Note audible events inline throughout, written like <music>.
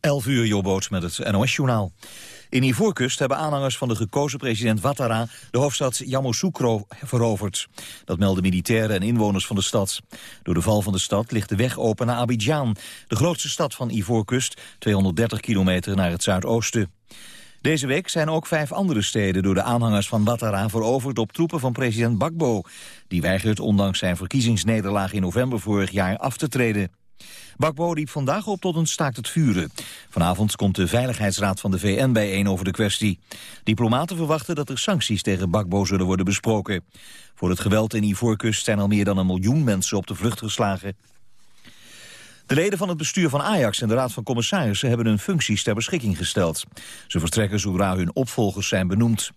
11 uur, Jobboot met het NOS-journaal. In Ivoorkust hebben aanhangers van de gekozen president Ouattara de hoofdstad Yamoussoukro veroverd. Dat melden militairen en inwoners van de stad. Door de val van de stad ligt de weg open naar Abidjan, de grootste stad van Ivoorkust, 230 kilometer naar het zuidoosten. Deze week zijn ook vijf andere steden door de aanhangers van Ouattara veroverd op troepen van president Bakbo. Die weigert ondanks zijn verkiezingsnederlaag in november vorig jaar af te treden. Bakbo riep vandaag op tot een staakt het vuren. Vanavond komt de Veiligheidsraad van de VN bijeen over de kwestie. Diplomaten verwachten dat er sancties tegen Bakbo zullen worden besproken. Voor het geweld in Ivoorkust zijn al meer dan een miljoen mensen op de vlucht geslagen. De leden van het bestuur van Ajax en de Raad van Commissarissen hebben hun functies ter beschikking gesteld. Ze vertrekken zodra hun opvolgers zijn benoemd.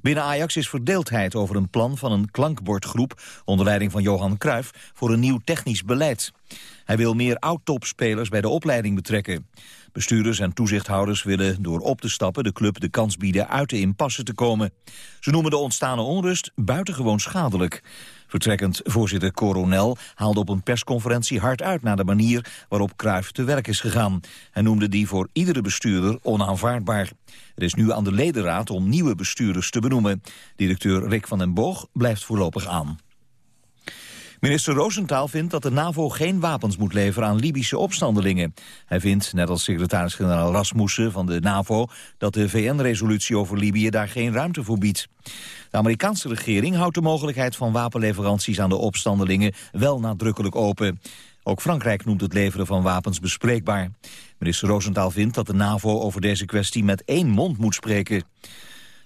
Binnen Ajax is verdeeldheid over een plan van een klankbordgroep onder leiding van Johan Cruijff voor een nieuw technisch beleid. Hij wil meer oud-topspelers bij de opleiding betrekken. Bestuurders en toezichthouders willen door op te stappen de club de kans bieden uit de impasse te komen. Ze noemen de ontstane onrust buitengewoon schadelijk. Vertrekkend voorzitter Coronel haalde op een persconferentie hard uit naar de manier waarop Cruijff te werk is gegaan. Hij noemde die voor iedere bestuurder onaanvaardbaar. Er is nu aan de ledenraad om nieuwe bestuurders te benoemen. Directeur Rick van den Boog blijft voorlopig aan. Minister Roosentaal vindt dat de NAVO geen wapens moet leveren aan Libische opstandelingen. Hij vindt, net als secretaris-generaal Rasmussen van de NAVO... dat de VN-resolutie over Libië daar geen ruimte voor biedt. De Amerikaanse regering houdt de mogelijkheid van wapenleveranties aan de opstandelingen wel nadrukkelijk open. Ook Frankrijk noemt het leveren van wapens bespreekbaar. Minister Roosentaal vindt dat de NAVO over deze kwestie met één mond moet spreken.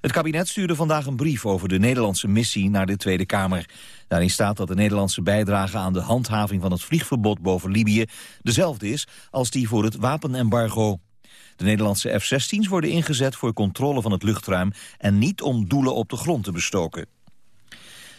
Het kabinet stuurde vandaag een brief over de Nederlandse missie naar de Tweede Kamer. Daarin staat dat de Nederlandse bijdrage aan de handhaving van het vliegverbod boven Libië dezelfde is als die voor het wapenembargo. De Nederlandse F-16's worden ingezet voor controle van het luchtruim en niet om doelen op de grond te bestoken.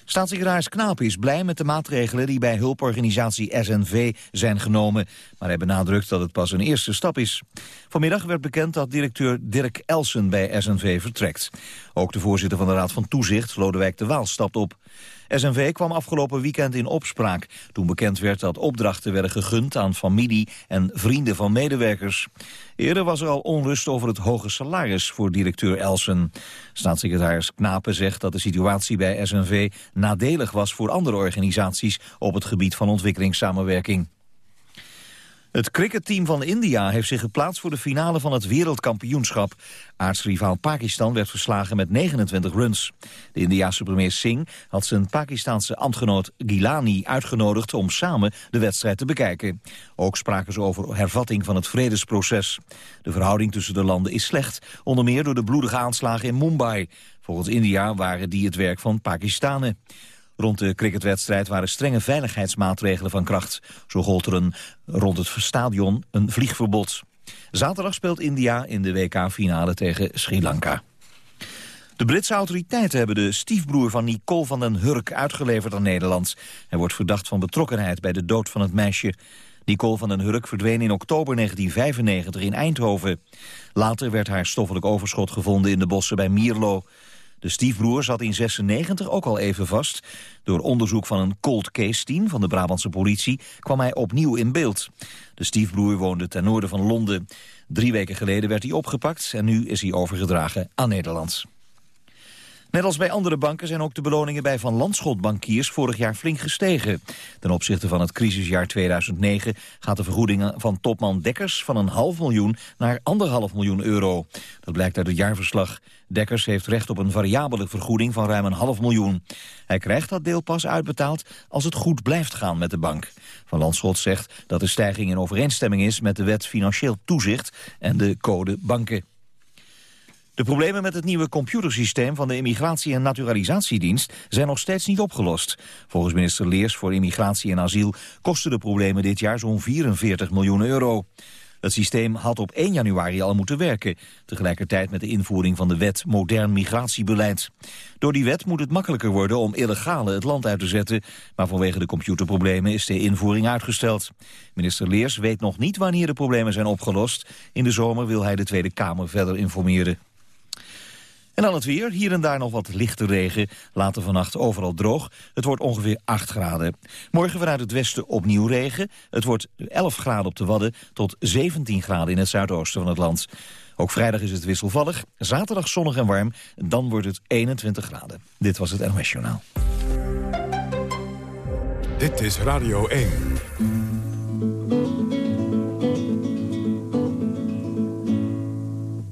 Staatssecretaris Knaap is blij met de maatregelen die bij hulporganisatie SNV zijn genomen. Maar hij benadrukt dat het pas een eerste stap is. Vanmiddag werd bekend dat directeur Dirk Elsen bij SNV vertrekt. Ook de voorzitter van de Raad van Toezicht, Lodewijk de Waal, stapt op. SNV kwam afgelopen weekend in opspraak... toen bekend werd dat opdrachten werden gegund aan familie en vrienden van medewerkers. Eerder was er al onrust over het hoge salaris voor directeur Elsen. Staatssecretaris Knapen zegt dat de situatie bij SNV nadelig was voor andere organisaties op het gebied van ontwikkelingssamenwerking. Het cricketteam van India heeft zich geplaatst voor de finale van het wereldkampioenschap. Aartsrivaal Pakistan werd verslagen met 29 runs. De Indiase premier Singh had zijn Pakistanse ambtgenoot Gilani uitgenodigd om samen de wedstrijd te bekijken. Ook spraken ze over hervatting van het vredesproces. De verhouding tussen de landen is slecht, onder meer door de bloedige aanslagen in Mumbai. Volgens India waren die het werk van Pakistanen. Rond de cricketwedstrijd waren strenge veiligheidsmaatregelen van kracht. Zo gold er een, rond het stadion een vliegverbod. Zaterdag speelt India in de WK-finale tegen Sri Lanka. De Britse autoriteiten hebben de stiefbroer van Nicole van den Hurk uitgeleverd aan Nederland. Hij wordt verdacht van betrokkenheid bij de dood van het meisje. Nicole van den Hurk verdween in oktober 1995 in Eindhoven. Later werd haar stoffelijk overschot gevonden in de bossen bij Mierlo. De stiefbroer zat in 96 ook al even vast. Door onderzoek van een cold case team van de Brabantse politie kwam hij opnieuw in beeld. De stiefbroer woonde ten noorden van Londen. Drie weken geleden werd hij opgepakt en nu is hij overgedragen aan Nederland. Net als bij andere banken zijn ook de beloningen bij Van Landschot bankiers vorig jaar flink gestegen. Ten opzichte van het crisisjaar 2009 gaat de vergoeding van topman Dekkers van een half miljoen naar anderhalf miljoen euro. Dat blijkt uit het jaarverslag. Dekkers heeft recht op een variabele vergoeding van ruim een half miljoen. Hij krijgt dat deel pas uitbetaald als het goed blijft gaan met de bank. Van Landschot zegt dat de stijging in overeenstemming is met de wet financieel toezicht en de code banken. De problemen met het nieuwe computersysteem van de Immigratie- en Naturalisatiedienst zijn nog steeds niet opgelost. Volgens minister Leers voor Immigratie en Asiel kosten de problemen dit jaar zo'n 44 miljoen euro. Het systeem had op 1 januari al moeten werken, tegelijkertijd met de invoering van de wet Modern Migratiebeleid. Door die wet moet het makkelijker worden om illegale het land uit te zetten, maar vanwege de computerproblemen is de invoering uitgesteld. Minister Leers weet nog niet wanneer de problemen zijn opgelost. In de zomer wil hij de Tweede Kamer verder informeren. En dan het weer. Hier en daar nog wat lichte regen. Later vannacht overal droog. Het wordt ongeveer 8 graden. Morgen vanuit het westen opnieuw regen. Het wordt 11 graden op de Wadden tot 17 graden in het zuidoosten van het land. Ook vrijdag is het wisselvallig. Zaterdag zonnig en warm. Dan wordt het 21 graden. Dit was het NOS Journaal. Dit is Radio 1.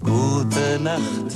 Gute Nacht,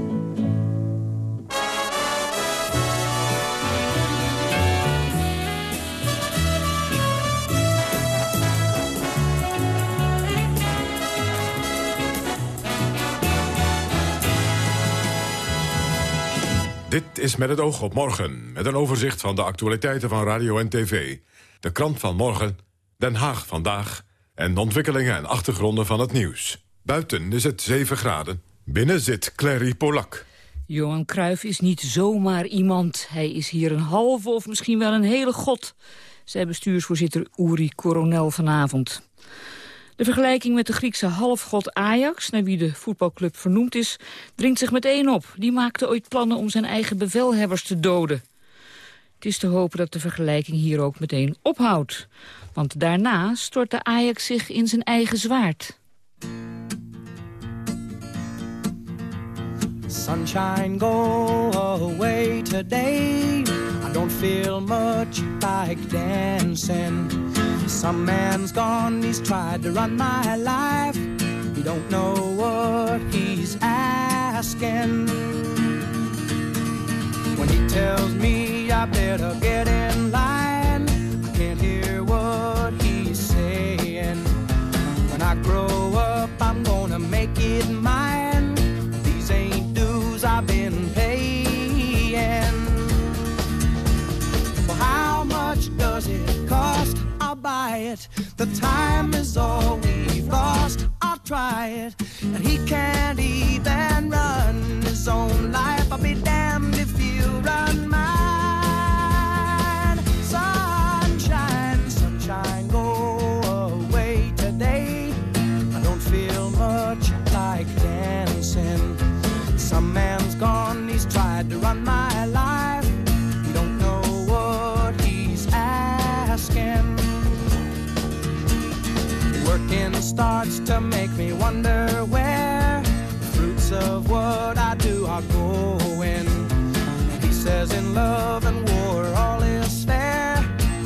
Dit is met het oog op morgen, met een overzicht van de actualiteiten van radio en tv. De krant van morgen, Den Haag vandaag en de ontwikkelingen en achtergronden van het nieuws. Buiten is het 7 graden, binnen zit Clary Polak. Johan Cruijff is niet zomaar iemand. Hij is hier een halve of misschien wel een hele god, zei bestuursvoorzitter Uri Coronel vanavond. De vergelijking met de Griekse halfgod Ajax, naar wie de voetbalclub vernoemd is, dringt zich meteen op. Die maakte ooit plannen om zijn eigen bevelhebbers te doden. Het is te hopen dat de vergelijking hier ook meteen ophoudt. Want daarna stortte Ajax zich in zijn eigen zwaard. Sunshine, go away today. I don't feel much like dancing. Some man's gone, he's tried to run my life. He don't know what he's asking. When he tells me I better get in line, I can't hear what he's saying. When I grow up, I'm gonna make it mine. These ain't dues I've been paying. Well, how much does it cost? I'll it. The time is all we've lost. I'll try it. And he can't even run his own life. I'll be damned if you run wonder where the fruits of what I do are going. He says in love and war all is fair.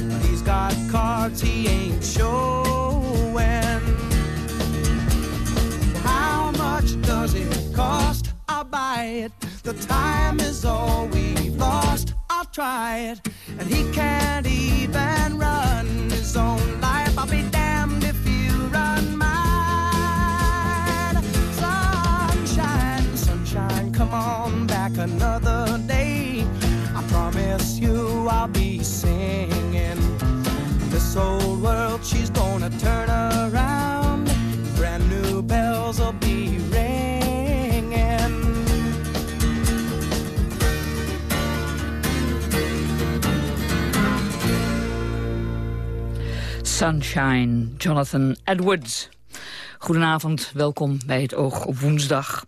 But he's got cards he ain't showing. How much does it cost? I'll buy it. The time is all we've lost. I'll try it. And he can't singing. This old world, she's gonna turn around. Brand new bells will be ringing. Sunshine, Jonathan Edwards. Goedenavond, welkom bij het Oog op woensdag.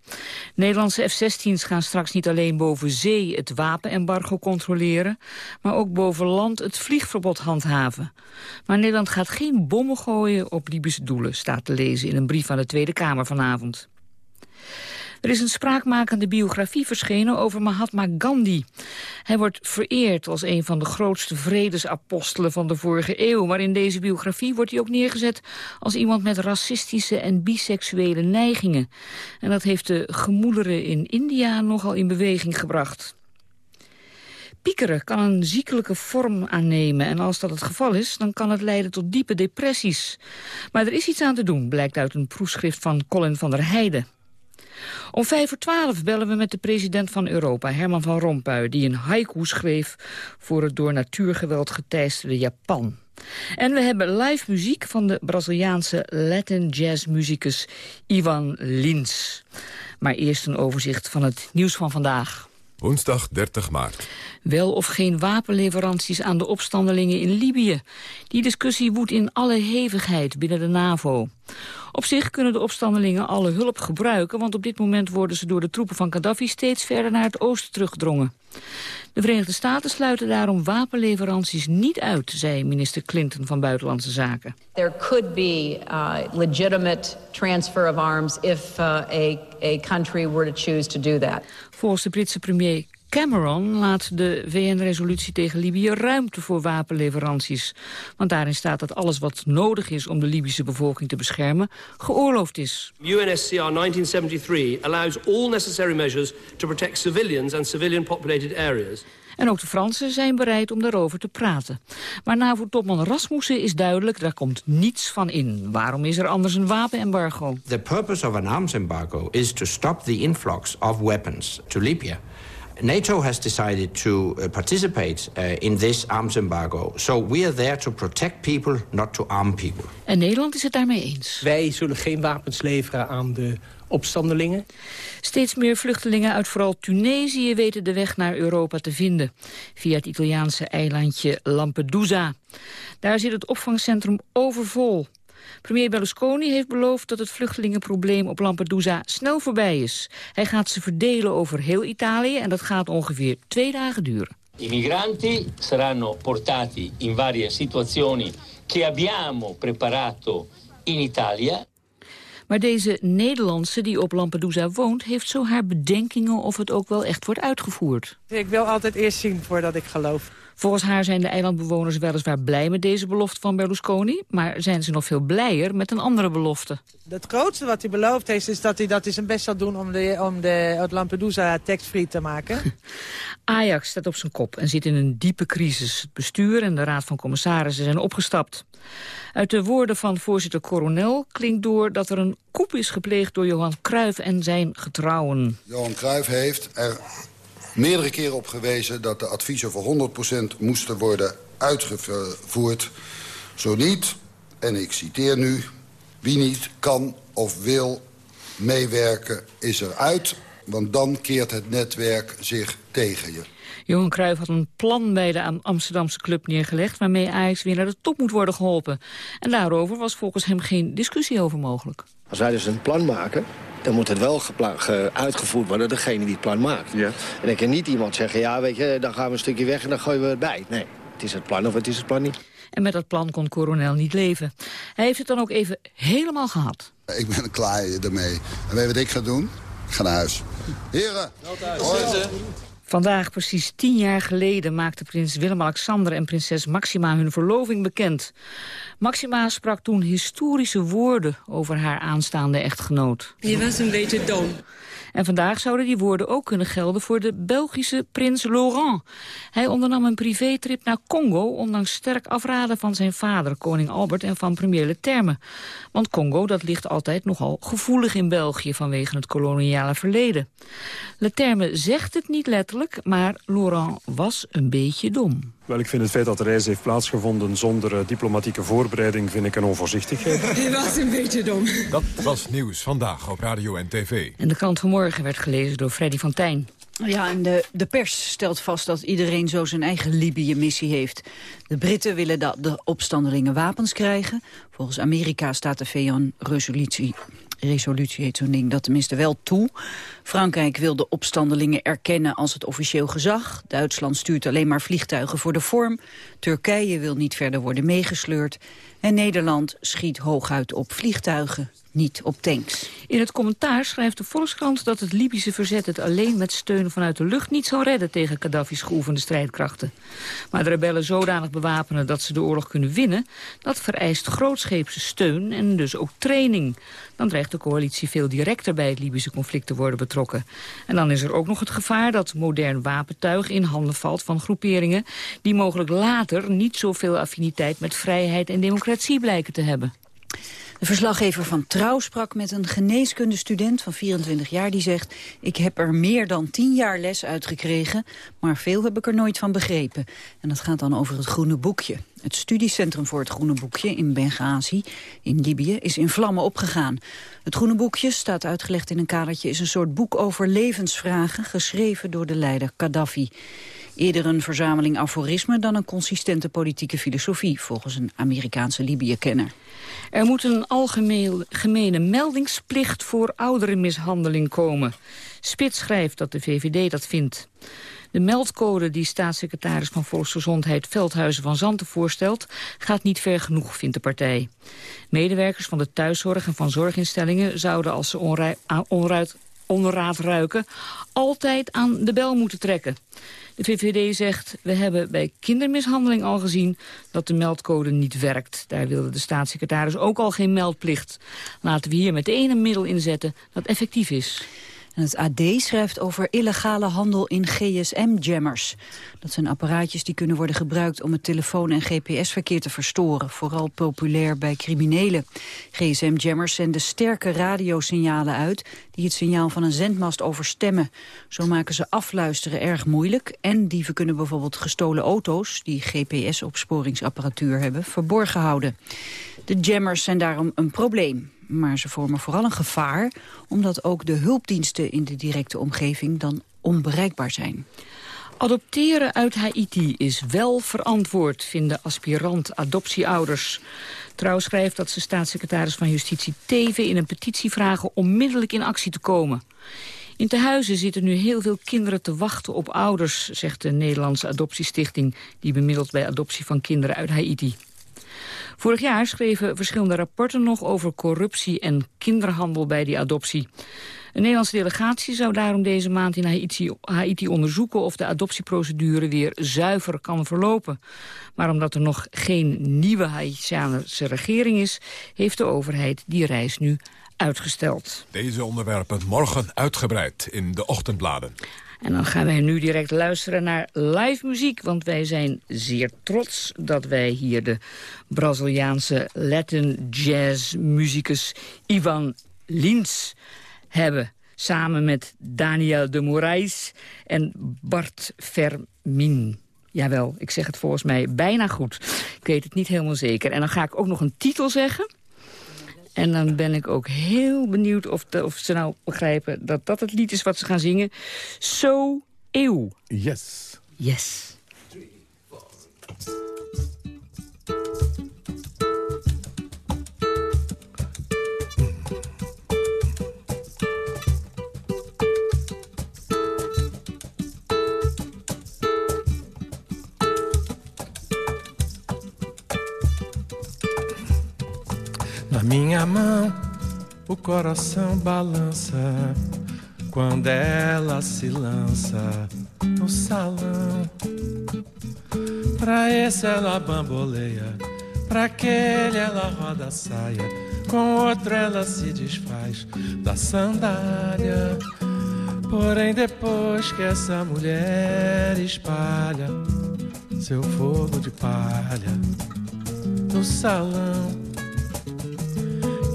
Nederlandse F-16's gaan straks niet alleen boven zee het wapenembargo controleren, maar ook boven land het vliegverbod handhaven. Maar Nederland gaat geen bommen gooien op Libische doelen, staat te lezen in een brief aan de Tweede Kamer vanavond. Er is een spraakmakende biografie verschenen over Mahatma Gandhi. Hij wordt vereerd als een van de grootste vredesapostelen van de vorige eeuw. Maar in deze biografie wordt hij ook neergezet als iemand met racistische en biseksuele neigingen. En dat heeft de gemoederen in India nogal in beweging gebracht. Piekeren kan een ziekelijke vorm aannemen en als dat het geval is, dan kan het leiden tot diepe depressies. Maar er is iets aan te doen, blijkt uit een proefschrift van Colin van der Heijden. Om vijf voor twaalf bellen we met de president van Europa, Herman van Rompuy... die een haiku schreef voor het door natuurgeweld geteisterde Japan. En we hebben live muziek van de Braziliaanse Latin jazz muzikus Ivan Lins. Maar eerst een overzicht van het nieuws van vandaag. Woensdag 30 maart. Wel of geen wapenleveranties aan de opstandelingen in Libië. Die discussie woedt in alle hevigheid binnen de NAVO. Op zich kunnen de opstandelingen alle hulp gebruiken... want op dit moment worden ze door de troepen van Gaddafi... steeds verder naar het oosten teruggedrongen. De Verenigde Staten sluiten daarom wapenleveranties niet uit... zei minister Clinton van Buitenlandse Zaken. There could be uh, legitimate transfer of arms... if uh, a, a country were to choose to do that. Volgens de Britse premier Cameron laat de VN-resolutie tegen Libië ruimte voor wapenleveranties. Want daarin staat dat alles wat nodig is om de Libische bevolking te beschermen geoorloofd is. UNSCR 1973 allows all necessary measures to protect civilians and civilian populated areas. En ook de Fransen zijn bereid om daarover te praten. Maar NAVO-topman Rasmussen is duidelijk, daar komt niets van in. Waarom is er anders een wapenembargo? The purpose of an arms embargo is to stop the influx of weapons to Libya. NATO has decided to uh, participate uh, in this arms embargo. So we are there to protect people, not to arm people. En Nederland is het daarmee eens. Wij zullen geen wapens leveren aan de opstandelingen. Steeds meer vluchtelingen uit vooral Tunesië weten de weg naar Europa te vinden. Via het Italiaanse eilandje Lampedusa. Daar zit het opvangcentrum overvol. Premier Berlusconi heeft beloofd dat het vluchtelingenprobleem op Lampedusa snel voorbij is. Hij gaat ze verdelen over heel Italië en dat gaat ongeveer twee dagen duren. I migranti saranno portati in varie situazioni che abbiamo preparato in Italia. Maar deze Nederlandse die op Lampedusa woont... heeft zo haar bedenkingen of het ook wel echt wordt uitgevoerd. Ik wil altijd eerst zien voordat ik geloof. Volgens haar zijn de eilandbewoners weliswaar blij met deze belofte van Berlusconi... maar zijn ze nog veel blijer met een andere belofte. Het grootste wat hij beloofd heeft is dat hij dat zijn best zal doen... om, de, om de, het Lampedusa tax-free te maken. <laughs> Ajax staat op zijn kop en zit in een diepe crisis. Het bestuur en de raad van commissarissen zijn opgestapt. Uit de woorden van voorzitter Coronel klinkt door dat er een koep is gepleegd door Johan Cruijff en zijn getrouwen. Johan Cruijff heeft er meerdere keren op gewezen dat de adviezen voor 100% moesten worden uitgevoerd. Zo niet, en ik citeer nu, wie niet kan of wil meewerken is eruit, want dan keert het netwerk zich tegen je. Johan Cruijff had een plan bij de Amsterdamse club neergelegd... waarmee Ajax weer naar de top moet worden geholpen. En daarover was volgens hem geen discussie over mogelijk. Als wij dus een plan maken, dan moet het wel uitgevoerd worden, degene die het plan maakt. Ja. En dan kan niet iemand zeggen, ja, weet je, dan gaan we een stukje weg en dan gooien we het bij. Nee, het is het plan of het is het plan niet. En met dat plan kon Coronel niet leven. Hij heeft het dan ook even helemaal gehad. Ik ben klaar ermee. En weet je wat ik ga doen? Ik ga naar huis. Heren, hoi. Vandaag, precies tien jaar geleden, maakten prins Willem-Alexander en prinses Maxima hun verloving bekend. Maxima sprak toen historische woorden over haar aanstaande echtgenoot. Je was een beetje dom. En vandaag zouden die woorden ook kunnen gelden voor de Belgische prins Laurent. Hij ondernam een privétrip naar Congo, ondanks sterk afraden van zijn vader, koning Albert, en van premier Leterme. Want Congo, dat ligt altijd nogal gevoelig in België vanwege het koloniale verleden. Leterme zegt het niet letterlijk, maar Laurent was een beetje dom. Wel, ik vind het feit dat de reis heeft plaatsgevonden zonder uh, diplomatieke voorbereiding vind ik een onvoorzichtigheid. <laughs> Je was een beetje dom. Dat was nieuws vandaag op Radio en TV. En de krant vanmorgen werd gelezen door Freddy van Tijn. Ja, en de, de pers stelt vast dat iedereen zo zijn eigen Libië-missie heeft. De Britten willen dat de opstandelingen wapens krijgen. Volgens Amerika staat de VN-resolutie resolutie heet zo'n ding, dat tenminste wel toe. Frankrijk wil de opstandelingen erkennen als het officieel gezag. Duitsland stuurt alleen maar vliegtuigen voor de vorm. Turkije wil niet verder worden meegesleurd. En Nederland schiet hooguit op vliegtuigen niet op tanks. In het commentaar schrijft de Volkskrant dat het Libische verzet het alleen met steun vanuit de lucht niet zal redden tegen Gaddafi's geoefende strijdkrachten. Maar de rebellen zodanig bewapenen dat ze de oorlog kunnen winnen, dat vereist grootscheepse steun en dus ook training. Dan dreigt de coalitie veel directer bij het Libische conflict te worden betrokken. En dan is er ook nog het gevaar dat modern wapentuig in handen valt van groeperingen die mogelijk later niet zoveel affiniteit met vrijheid en democratie blijken te hebben. De verslaggever van Trouw sprak met een geneeskundestudent van 24 jaar... die zegt, ik heb er meer dan 10 jaar les uitgekregen... maar veel heb ik er nooit van begrepen. En dat gaat dan over het Groene Boekje. Het studiecentrum voor het Groene Boekje in Benghazi, in Libië, is in vlammen opgegaan. Het Groene Boekje, staat uitgelegd in een kadertje, is een soort boek over levensvragen, geschreven door de leider Gaddafi. Eerder een verzameling aforismen dan een consistente politieke filosofie, volgens een Amerikaanse Libië-kenner. Er moet een algemene meldingsplicht voor ouderenmishandeling komen. Spits schrijft dat de VVD dat vindt. De meldcode die staatssecretaris van Volksgezondheid Veldhuizen van Zanten voorstelt... gaat niet ver genoeg, vindt de partij. Medewerkers van de thuiszorg en van zorginstellingen zouden als ze onraad ruiken... altijd aan de bel moeten trekken. De VVD zegt, we hebben bij kindermishandeling al gezien dat de meldcode niet werkt. Daar wilde de staatssecretaris ook al geen meldplicht. Laten we hier meteen een middel inzetten dat effectief is. Het AD schrijft over illegale handel in GSM-jammers. Dat zijn apparaatjes die kunnen worden gebruikt om het telefoon- en GPS-verkeer te verstoren. Vooral populair bij criminelen. GSM-jammers zenden sterke radiosignalen uit... die het signaal van een zendmast overstemmen. Zo maken ze afluisteren erg moeilijk. En dieven kunnen bijvoorbeeld gestolen auto's... die GPS-opsporingsapparatuur hebben, verborgen houden. De jammers zijn daarom een probleem maar ze vormen vooral een gevaar... omdat ook de hulpdiensten in de directe omgeving dan onbereikbaar zijn. Adopteren uit Haiti is wel verantwoord, vinden aspirant adoptieouders. Trouw schrijft dat ze staatssecretaris van Justitie Teven in een petitie vragen onmiddellijk in actie te komen. In tehuizen zitten nu heel veel kinderen te wachten op ouders, zegt de Nederlandse adoptiestichting, die bemiddelt bij adoptie van kinderen uit Haiti. Vorig jaar schreven verschillende rapporten nog over corruptie en kinderhandel bij die adoptie. Een Nederlandse delegatie zou daarom deze maand in Haiti, onderzoeken of de adoptieprocedure weer zuiver kan verlopen. Maar omdat er nog geen nieuwe Haitiaanse regering is, heeft de overheid die reis nu uitgesteld. Deze onderwerpen morgen uitgebreid in de ochtendbladen. En dan gaan wij nu direct luisteren naar live muziek. Want wij zijn zeer trots dat wij hier de Braziliaanse Latin jazz muzikus Ivan Lins hebben. Samen met Daniel de Moraes en Bart Vermin. Jawel, ik zeg het volgens mij bijna goed. Ik weet het niet helemaal zeker. En dan ga ik ook nog een titel zeggen. En dan ben ik ook heel benieuwd of, de, of ze nou begrijpen dat dat het lied is wat ze gaan zingen. So Eeuw. Yes. Yes. Na minha mão o coração balança quando ela se lança no salão. Pra esse ela bamboleia, pra aquele ela roda a saia, com outro ela se desfaz da sandália. Porém, depois que essa mulher espalha seu fogo de palha no salão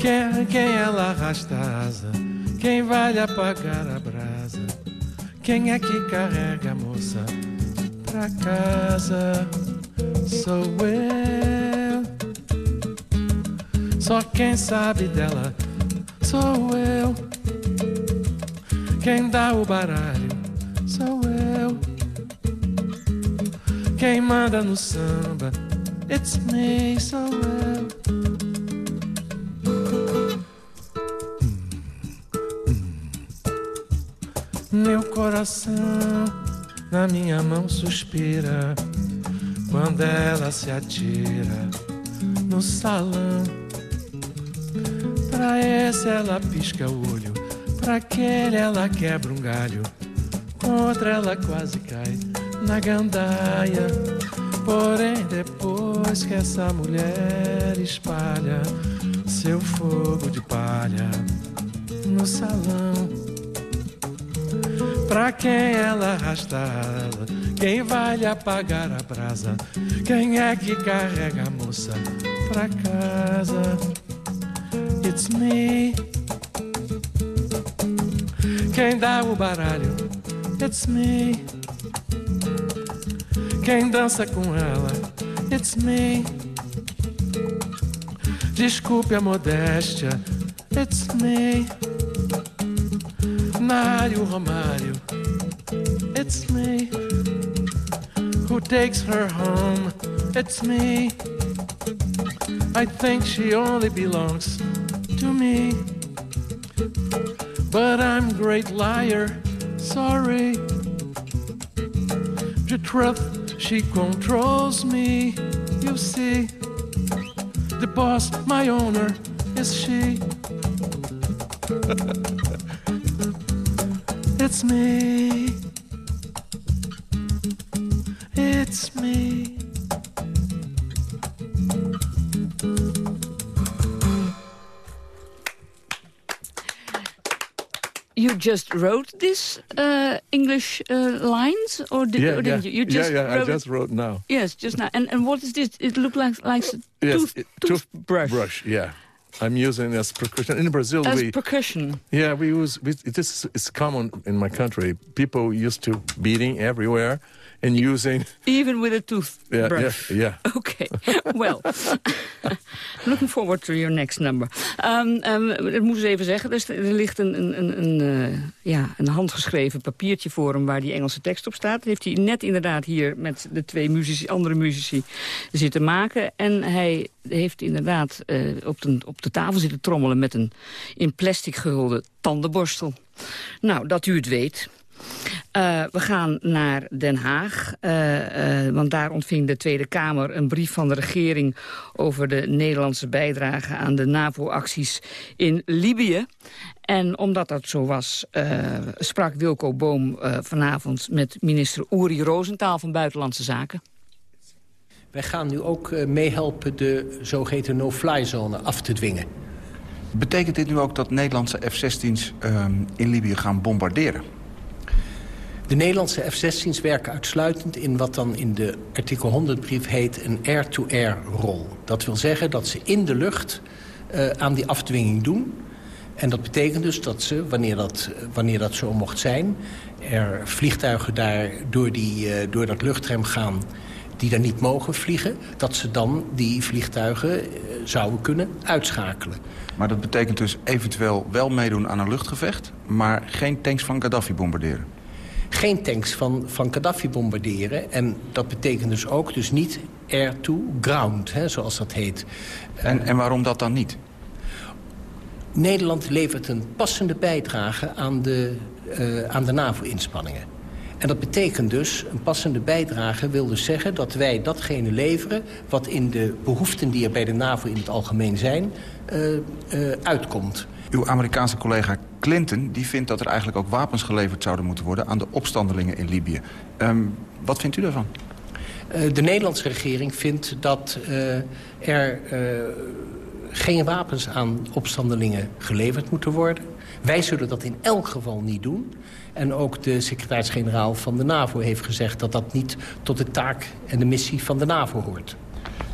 quem, quem ela arrasta a asa? Quem vai apagar a brasa? Quem é que carrega a moça pra casa? Sou eu. Só quem sabe dela sou eu. Quem dá o baralho sou eu. Quem manda no samba, it's me, sou eu. Meu coração na minha mão suspira quando ela se atira no salão. Pra esse ela pisca o olho, pra aquele ela quebra um galho, contra ela quase cai na gandaia. Porém, depois que essa mulher espalha seu fogo de palha no salão Pra quem ela arrastada, quem vai lhe apagar a brasa? Quem é que carrega a moça pra casa? it's me. Quem dá o baralho, it's me. Quem dança com ela, it's me. Desculpe a modéstia, it's me. Mário Romário, it's me. Who takes her home, it's me. I think she only belongs to me. But I'm great liar, sorry. The truth, she controls me, you see. The boss, my owner, is she. <laughs> it's me. Just wrote this uh, English uh, lines, or did, yeah, or yeah. you? you just yeah, yeah. wrote I just wrote now. Yes, just now. And and what is this? It looked like like Yes, tooth, it- toothbrush. Brush, yeah. I'm using as percussion. In Brazil, As we percussion. yeah we use we, this is common in my country. People used to beating everywhere and using Even with a yeah toothbrush. yeah yeah. <laughs> Okay, well, <laughs> looking forward to your next number. Um, um, ik moet eens even zeggen, er, st- er ligt een, een, een, eh, ja, een handgeschreven papiertje voor hem... waar die Engelse tekst op staat. Dat heeft hij net inderdaad hier met de twee muzici, andere muzici zitten maken. En hij heeft inderdaad eh, op, de, op de tafel zitten trommelen... met een in plastic gehulde tandenborstel. Nou, dat u het weet... Uh, we gaan naar Den Haag, uh, uh, want daar ontving de Tweede Kamer een brief van de regering over de Nederlandse bijdrage aan de NAVO-acties in Libië. En omdat dat zo was, sprak Wilco Boom vanavond met minister Uri Rosenthal van Buitenlandse Zaken. Wij gaan nu ook meehelpen de zogeheten no-fly-zone af te dwingen. Betekent dit nu ook dat Nederlandse F-16's in Libië gaan bombarderen? De Nederlandse F-16's werken uitsluitend in wat dan in de artikel 100-brief heet een air-to-air-rol. Dat wil zeggen dat ze in de lucht uh, aan die afdwinging doen. En dat betekent dus dat ze, wanneer dat, wanneer dat zo mocht zijn... er vliegtuigen daar door, die, uh, door dat luchtruim gaan die daar niet mogen vliegen... dat ze dan die vliegtuigen uh, zouden kunnen uitschakelen. Maar dat betekent dus eventueel wel meedoen aan een luchtgevecht... maar geen tanks van Gaddafi bombarderen? Geen tanks van, van Gaddafi bombarderen. En dat betekent dus ook dus niet air to ground, hè, zoals dat heet. En, en waarom dat dan niet? Nederland levert een passende bijdrage aan de, uh, aan de NAVO-inspanningen. En dat betekent dus, een passende bijdrage wil dus zeggen... dat wij datgene leveren wat in de behoeften die er bij de NAVO in het algemeen zijn... Uh, uh, uitkomt. Uw Amerikaanse collega Clinton die vindt dat er eigenlijk ook wapens geleverd zouden moeten worden... aan de opstandelingen in Libië. Um, wat vindt u daarvan? Uh, de Nederlandse regering vindt dat uh, er uh, geen wapens aan opstandelingen geleverd moeten worden. Wij zullen dat in elk geval niet doen. En ook de secretaris-generaal van de NAVO heeft gezegd... dat dat niet tot de taak en de missie van de NAVO hoort.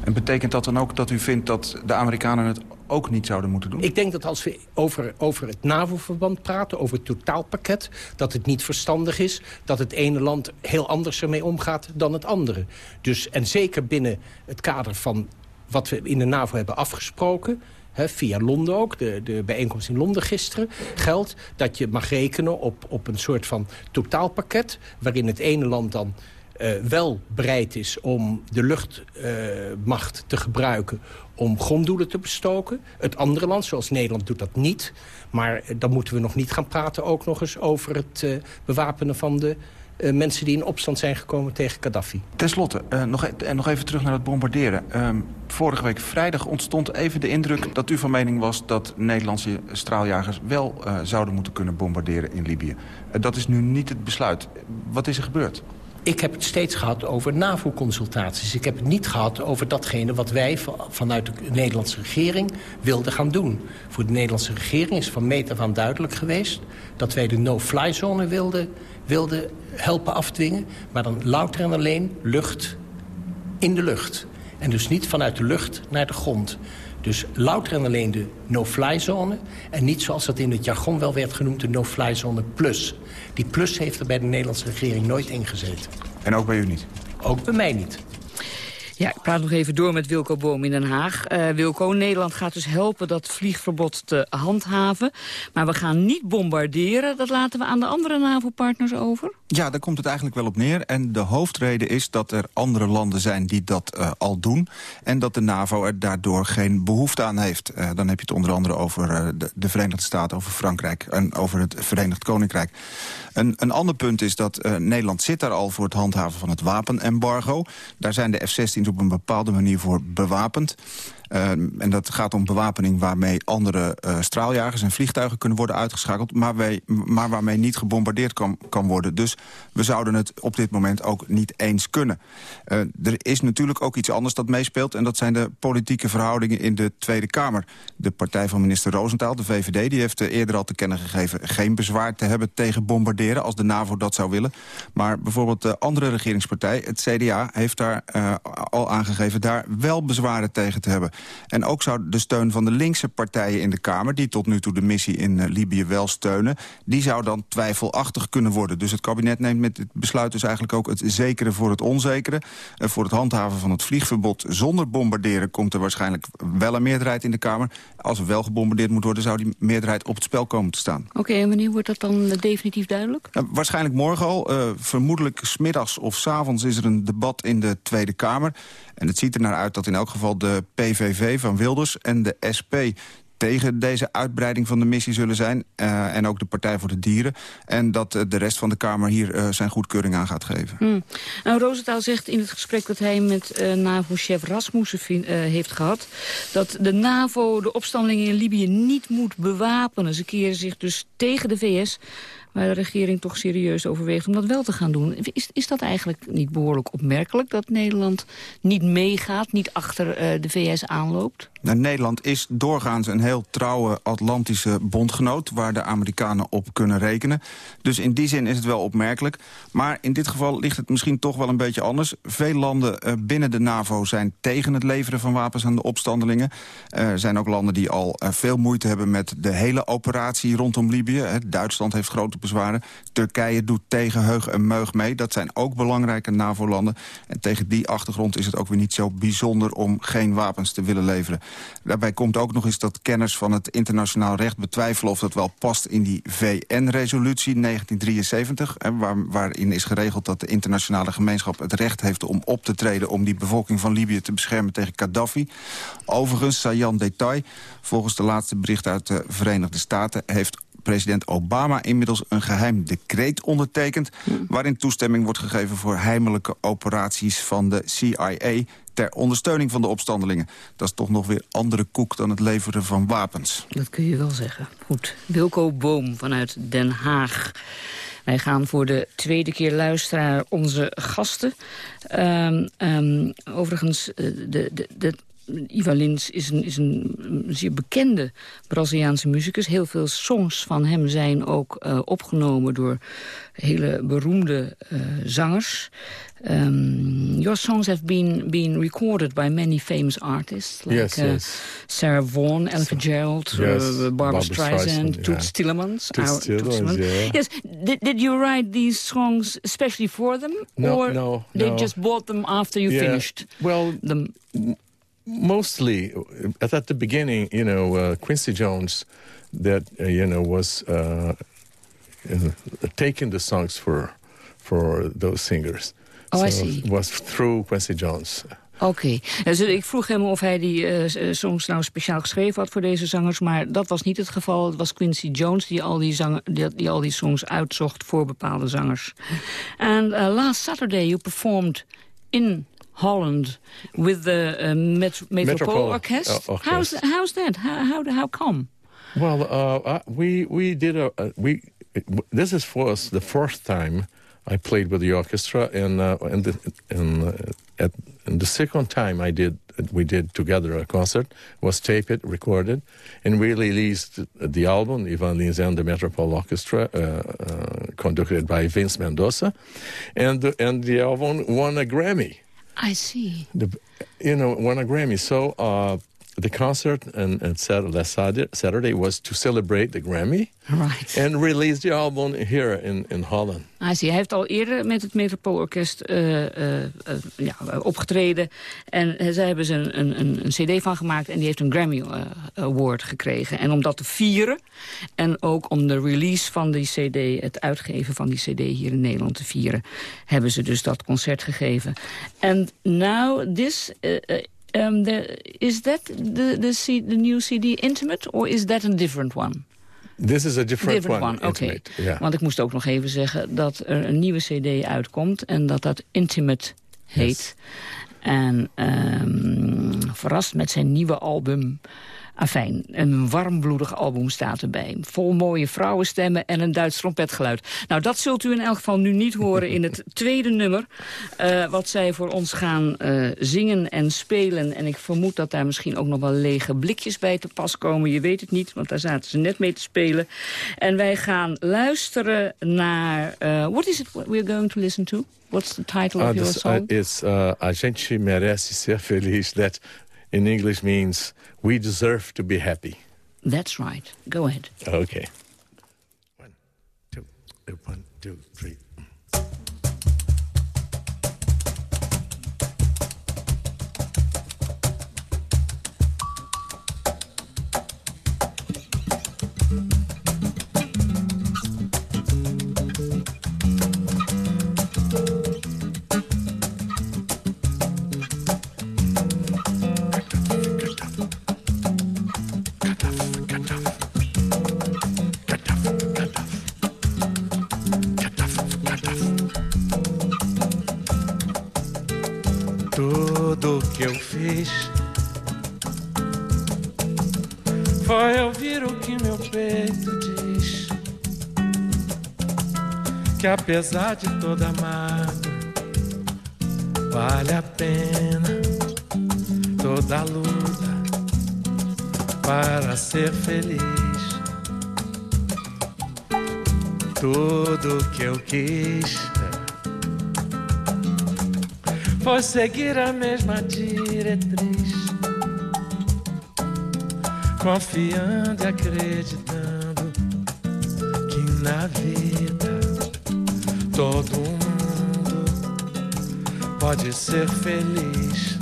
En betekent dat dan ook dat u vindt dat de Amerikanen het ook niet zouden moeten doen? Ik denk dat als we over, over het NAVO-verband praten, over het totaalpakket... dat het niet verstandig is dat het ene land heel anders ermee omgaat dan het andere. Dus, en zeker binnen het kader van wat we in de NAVO hebben afgesproken... He, via Londen ook, de, de bijeenkomst in Londen gisteren... geldt dat je mag rekenen op, op een soort van totaalpakket... waarin het ene land dan uh, wel bereid is om de luchtmacht uh, te gebruiken om gronddoelen te bestoken. Het andere land, zoals Nederland, doet dat niet. Maar uh, dan moeten we nog niet gaan praten ook nog eens over het bewapenen van de mensen die in opstand zijn gekomen tegen Gaddafi. Ten slotte, nog, en nog even terug naar het bombarderen. Ehm, vorige week vrijdag ontstond even de indruk dat u van mening was... dat Nederlandse straaljagers wel zouden moeten kunnen bombarderen in Libië. dat is nu niet het besluit. Wat is er gebeurd? Ik heb het steeds gehad over NAVO-consultaties. Ik heb het niet gehad over datgene wat wij vanuit de Nederlandse regering wilden gaan doen. Voor de Nederlandse regering is van meet af aan duidelijk geweest... dat wij de no-fly-zone wilden, wilden helpen afdwingen... maar dan louter en alleen lucht in de lucht. En dus niet vanuit de lucht naar de grond. Dus louter en alleen de no-fly zone. En niet zoals dat in het jargon wel werd genoemd, de no-fly zone plus. Die plus heeft er bij de Nederlandse regering nooit ingezeten. En ook bij u niet? Ook bij mij niet. Ja, ik praat nog even door met Wilco Boom in Den Haag. Uh, Wilco, Nederland gaat dus helpen dat vliegverbod te handhaven. Maar we gaan niet bombarderen. Dat laten we aan de andere NAVO-partners over? Ja, daar komt het eigenlijk wel op neer. En de hoofdreden is dat er andere landen zijn die dat uh, al doen. En dat de NAVO er daardoor geen behoefte aan heeft. Uh, dan heb je het onder andere over de, de, Verenigde Staten, over Frankrijk... en over het Verenigd Koninkrijk. Een, een ander punt is dat Nederland zit daar al voor het handhaven van het wapenembargo. Daar zijn de F-16's op een bepaalde manier voor bewapend. Uh, en dat gaat om bewapening waarmee andere uh, straaljagers en vliegtuigen kunnen worden uitgeschakeld... maar, wij, maar waarmee niet gebombardeerd kan, kan worden. Dus we zouden het op dit moment ook niet eens kunnen. Uh, er is natuurlijk ook iets anders dat meespeelt... en dat zijn de politieke verhoudingen in de Tweede Kamer. De partij van minister Roosentaal, de VVD, die heeft eerder al te kennen gegeven... geen bezwaar te hebben tegen bombarderen als de NAVO dat zou willen. Maar bijvoorbeeld de andere regeringspartij, het CDA... heeft daar al aangegeven daar wel bezwaren tegen te hebben. En ook zou de steun van de linkse partijen in de Kamer... die tot nu toe de missie in uh, Libië wel steunen... die zou dan twijfelachtig kunnen worden. Dus het kabinet neemt met dit besluit dus eigenlijk ook het zekere voor het onzekere. Uh, voor het handhaven van het vliegverbod zonder bombarderen... komt er waarschijnlijk wel een meerderheid in de Kamer. Als er wel gebombardeerd moet worden... zou die meerderheid op het spel komen te staan. Oké, okay, en wanneer wordt dat dan definitief duidelijk? Uh, waarschijnlijk morgen al. vermoedelijk smiddags of s avonds is er een debat in de Tweede Kamer. En het ziet er naar uit dat in elk geval de Van Wilders en de SP tegen deze uitbreiding van de missie zullen zijn. Uh, en ook de Partij voor de Dieren. En dat uh, de rest van de Kamer hier uh, zijn goedkeuring aan gaat geven. Hmm. Nou, Roosentaal zegt in het gesprek dat hij met NAVO-chef Rasmussen heeft gehad... dat de NAVO de opstandelingen in Libië niet moet bewapenen. Ze keren zich dus tegen de VS waar de regering toch serieus overweegt om dat wel te gaan doen. Is, is dat eigenlijk niet behoorlijk opmerkelijk dat Nederland niet meegaat, niet achter uh, de VS aanloopt? Nou, Nederland is doorgaans een heel trouwe Atlantische bondgenoot... waar de Amerikanen op kunnen rekenen. Dus in die zin is het wel opmerkelijk. Maar in dit geval ligt het misschien toch wel een beetje anders. Veel landen uh, binnen de NAVO zijn tegen het leveren van wapens aan de opstandelingen. Er uh, zijn ook landen die al uh, veel moeite hebben met de hele operatie rondom Libië. Duitsland heeft grote bezwaren. Turkije doet tegen heug en meug mee. Dat zijn ook belangrijke NAVO-landen. En tegen die achtergrond is het ook weer niet zo bijzonder... om geen wapens te willen leveren. Daarbij komt ook nog eens dat kenners van het internationaal recht betwijfelen... of dat wel past in die VN-resolutie 1973... Waar, waarin is geregeld dat de internationale gemeenschap het recht heeft... om op te treden om die bevolking van Libië te beschermen tegen Gaddafi. Overigens, Sayan Detail, volgens de laatste bericht uit de Verenigde Staten... heeft president Obama inmiddels een geheim decreet ondertekend... waarin toestemming wordt gegeven voor heimelijke operaties van de CIA ter ondersteuning van de opstandelingen. Dat is toch nog weer andere koek dan het leveren van wapens. Dat kun je wel zeggen. Goed. Wilco Boom vanuit Den Haag. Wij gaan voor de tweede keer luisteren naar onze gasten. Um, um, overigens, eh, de, de, de Iva Lins is een, is een zeer bekende Braziliaanse muzikus. Heel veel songs van hem zijn ook uh, opgenomen door hele beroemde uh, zangers. Um, your songs have been, been recorded by many famous artists. Like yes, uh, yes. Sarah Vaughan, Ella Fitzgerald, yes, Barbara, Barbara Streisand, Streisand, Toots yeah. Tillemans. Toots our- Tillemans, yeah. Yes. Did, did you write these songs especially for them? No, or no, they just bought them after you Yeah, finished Well, them? Mostly at, at the beginning, you know, uh, Quincy Jones, that uh, you know was uh, uh, taking the songs for for those singers. Oh, I see. It was through Quincy Jones. Oké. Dus ik vroeg hem of hij die eh, songs nou speciaal geschreven had voor deze zangers. Maar dat was niet het geval. Het was Quincy Jones die al die, die, die al die songs uitzocht voor bepaalde zangers. And uh, last Saturday you performed in Holland with the uh, Met Metropole Orchestra. uh, orchestra. How's, how's that? How, how, how come? Well, uh, uh, we we did a uh, we. This is for us the first time I played with the orchestra, and uh, and the and, uh, at and the second time I did we did together a concert was taped, recorded, and we released the album Ivan Lins and the Metropole Orchestra, uh, uh, conducted by Vince Mendoza, and and the album won a Grammy. I see. The, you know, won a Grammy. So uh, the concert and, and Saturday, last Saturday, was to celebrate the Grammy Right. and release the album here in, in Holland. Ah, zie, hij heeft al eerder met het Metropoolorkest eh, eh, eh, ja, opgetreden. En zij hebben ze een, een, een, cd van gemaakt en die heeft een Grammy Award gekregen. En om dat te vieren en ook om de release van die cd, het uitgeven van die cd hier in Nederland te vieren, hebben ze dus dat concert gegeven. And now this... um, the, is that the, the, C, the new CD Intimate or is that a different one? This is a different, Different one. one, oké. Intimate, yeah. Want ik moest ook nog even zeggen dat er een nieuwe cd uitkomt... en dat dat Intimate heet. En ehm, verrast met zijn nieuwe album... Afijn, een warmbloedig album staat erbij. Vol mooie vrouwenstemmen en een Duits trompetgeluid. Nou, dat zult u in elk geval nu niet horen in het <laughs> tweede nummer... eh, wat zij voor ons gaan eh, zingen en spelen. En ik vermoed dat daar misschien ook nog wel lege blikjes bij te pas komen. Je weet het niet, want daar zaten ze net mee te spelen. En wij gaan luisteren naar... eh, what is it we're going to listen to? What's the title of your this, song? uh, it's uh, A gente merece ser feliz. That in English means we deserve to be happy. That's right. Go ahead. Okay. One, two, one, two, three. Apesar de toda mágoa, vale a pena toda luta para ser feliz. Tudo que eu quis foi seguir a mesma diretriz, confiando e acreditando que na vida todo mundo pode ser feliz.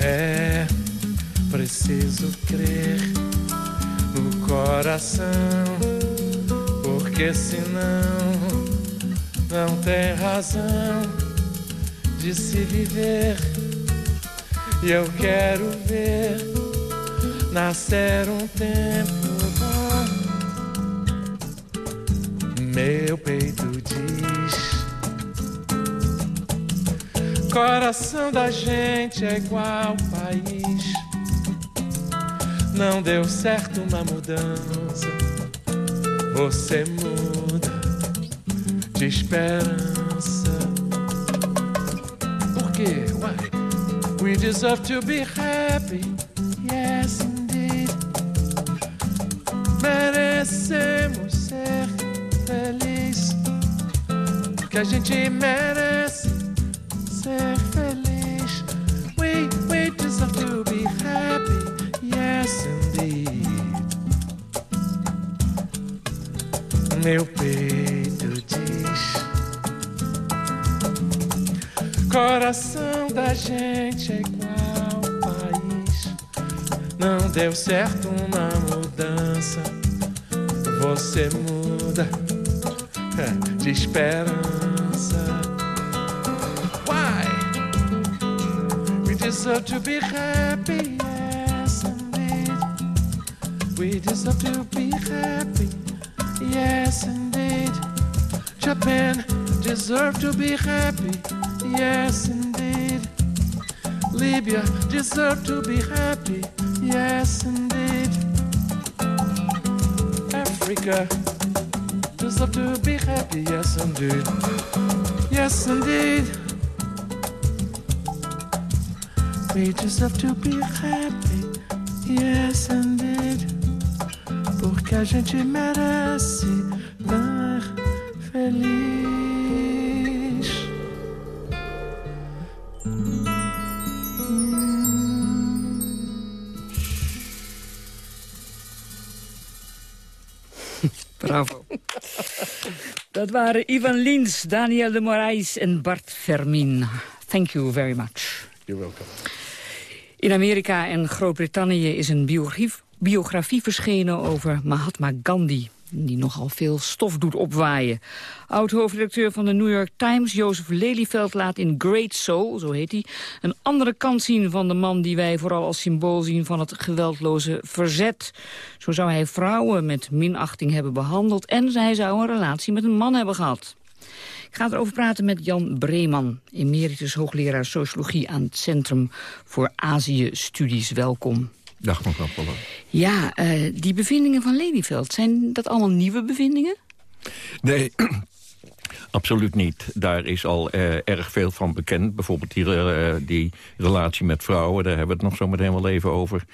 É preciso crer no coração, porque senão não tem razão de se viver. E eu quero ver nascer um tempo Meu peito diz: Coração da gente é igual país. Não deu certo uma mudança. Você muda de esperança. Por quê? Why? We deserve to be happy. Que a gente merece ser feliz. We, we deserve to be happy. Yes, indeed. Meu peito diz. Coração da gente é igual país. Não deu certo uma mudança. Você muda <laughs> de esperança. Deserve to be happy, yes indeed. We deserve to be happy, yes indeed. Japan deserve to be happy, yes indeed. Libya deserve to be happy, yes indeed. Africa deserve to be happy, yes indeed. Yes indeed. We just to be happy, yes indeed. Porque a gente merece estar feliz. <laughs> Bravo. Dat waren Ivan Lins, Daniel de Moraes en Bart Fermin. Thank you very much. You're welcome. In Amerika en Groot-Brittannië is een biografie, verschenen over Mahatma Gandhi die nogal veel stof doet opwaaien. Oud-hoofdredacteur van de New York Times, Jozef Lelyveld, laat in Great Soul, zo heet hij, een andere kant zien van de man die wij vooral als symbool zien van het geweldloze verzet. Zo zou hij vrouwen met minachting hebben behandeld en hij zou een relatie met een man hebben gehad. Ik ga erover praten met Jan Breeman, emeritus hoogleraar sociologie aan het Centrum voor Azië-studies. Welkom. Dag mevrouw Poller. Ja, uh, die bevindingen van Lelyveld, zijn dat allemaal nieuwe bevindingen? Nee, <clears throat> Absoluut niet. Daar is al uh, erg veel van bekend. Bijvoorbeeld die, uh, die relatie met vrouwen, daar hebben we het nog zo meteen wel even over.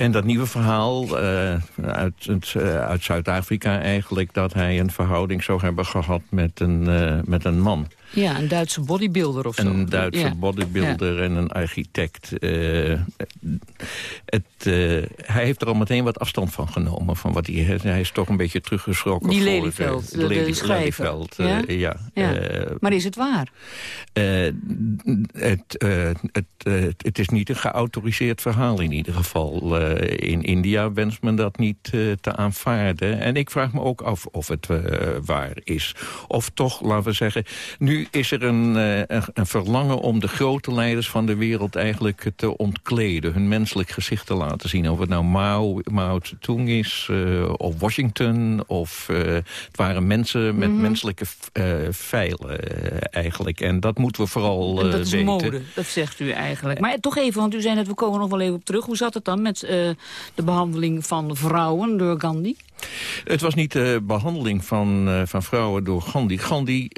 En dat nieuwe verhaal uh, uit, uit Zuid-Afrika eigenlijk... dat hij een verhouding zou hebben gehad met een, met een man. Ja, een Duitse bodybuilder of zo. Een Duitse bodybuilder en een architect. Uh, het, uh, hij heeft er al meteen wat afstand van genomen. Van wat hij, hij is toch een beetje teruggeschrokken. Die Lelyveld, de, de, de ja? Uh, ja. ja. maar is het waar? het, het, het is niet een geautoriseerd verhaal in ieder geval. in India wenst men dat niet te aanvaarden. En ik vraag me ook af of het waar is. Of toch, laten we zeggen... Nu is er een, een, een, verlangen om de grote leiders van de wereld eigenlijk te ontkleden. Hun menselijk gezicht te laten zien. Of het nou Mao, Mao Zedong is, uh, of Washington. Of uh, het waren mensen met mm -hmm. menselijke uh, veilen eigenlijk. En dat moeten we vooral en dat is mode, dat zegt u eigenlijk. Maar toch even, want u zei net, we komen nog wel even op terug. Hoe zat het dan met de behandeling van vrouwen door Gandhi? Het was niet de behandeling van, van vrouwen door Gandhi. Gandhi...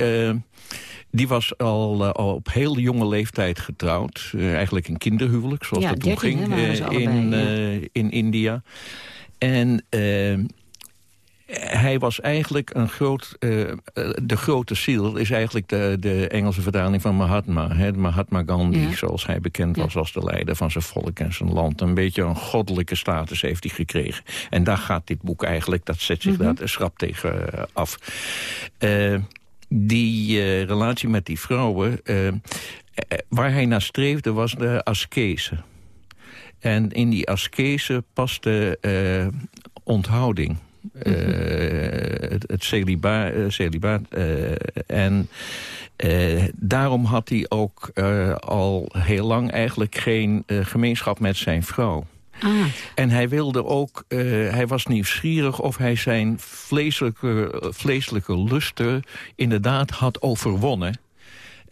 Die was al, uh, al, op heel jonge leeftijd getrouwd. Uh, eigenlijk een kinderhuwelijk, zoals ja, dat toen 13, ging uh, allebei, in, ja. in India. En hij was eigenlijk een groot... de grote ziel is eigenlijk de, de Engelse vertaling van Mahatma. Hè, Mahatma Gandhi, Ja. zoals hij bekend was als de leider van zijn volk en zijn land. Een beetje een goddelijke status heeft hij gekregen. En daar gaat dit boek eigenlijk, dat zet zich Mhm. daar schrap tegen eh, af. Eh, die eh, relatie met die vrouwen... eh, eh, waar hij naar streefde was de askese. En in die askese paste onthouding. Eh, het, het celiba- celibaat. en daarom had hij ook al heel lang eigenlijk geen gemeenschap met zijn vrouw. Ah, En hij wilde ook, eh, hij was nieuwsgierig of hij zijn vleeselijke, vleeselijke lusten inderdaad had overwonnen.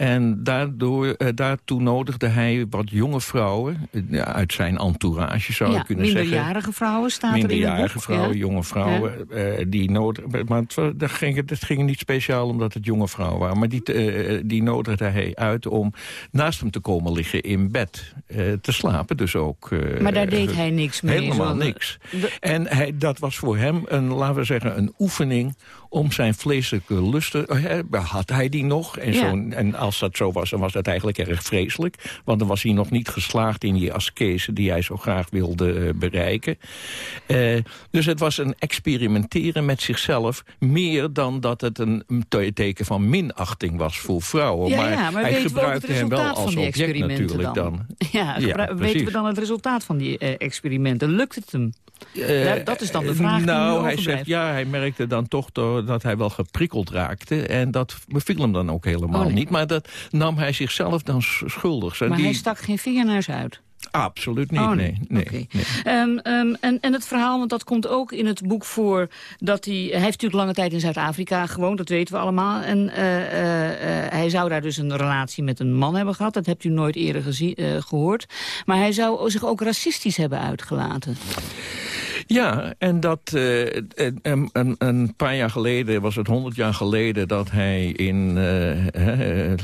En daardoor, eh, daartoe nodigde hij wat jonge vrouwen eh, ja, uit zijn entourage, zou ja, je kunnen zeggen. minderjarige vrouwen staat er in Minderjarige vrouwen, ja. jonge vrouwen, eh, die nodig, maar het, dat ging, het ging niet speciaal omdat het jonge vrouwen waren. Maar die, eh, die nodigde hij uit om naast hem te komen liggen in bed. eh, te slapen dus ook. eh, Maar daar deed hij niks mee. Helemaal niks. En hij, dat was voor hem een, laten we zeggen, een oefening om zijn vleeselijke lusten... eh, had hij die nog? En, Ja. zo, en als dat zo was, dan was dat eigenlijk erg vreselijk. Want dan was hij nog niet geslaagd in die askese die hij zo graag wilde eh, bereiken. Eh, dus het was een experimenteren met zichzelf... meer dan dat het een te- teken van minachting was voor vrouwen. Ja, maar, ja, maar hij we gebruikte hem wel als object natuurlijk dan? dan. <laughs> Ja, Ja, weten we dan het resultaat van die eh, experimenten? Lukt het hem? Dat is dan de vraag die nu Nou, hij zegt, ja, hij merkte dan toch door dat hij wel geprikkeld raakte. En dat beviel hem dan ook helemaal Oh, nee. niet. Maar dat nam hij zichzelf dan schuldig. En Maar die- hij stak geen vingernaars uit. Absoluut niet, Oh, nee. nee. Ehm, ehm, en, en het verhaal, want dat komt ook in het boek voor... dat hij, hij heeft natuurlijk lange tijd in Zuid-Afrika gewoond, dat weten we allemaal. En eh, eh, eh, hij zou daar dus een relatie met een man hebben gehad. Dat hebt u nooit eerder gezien, eh, gehoord. Maar hij zou zich ook racistisch hebben uitgelaten. Ja, en dat eh, een, een, een paar jaar geleden, was het honderd jaar geleden... dat hij in eh, eh,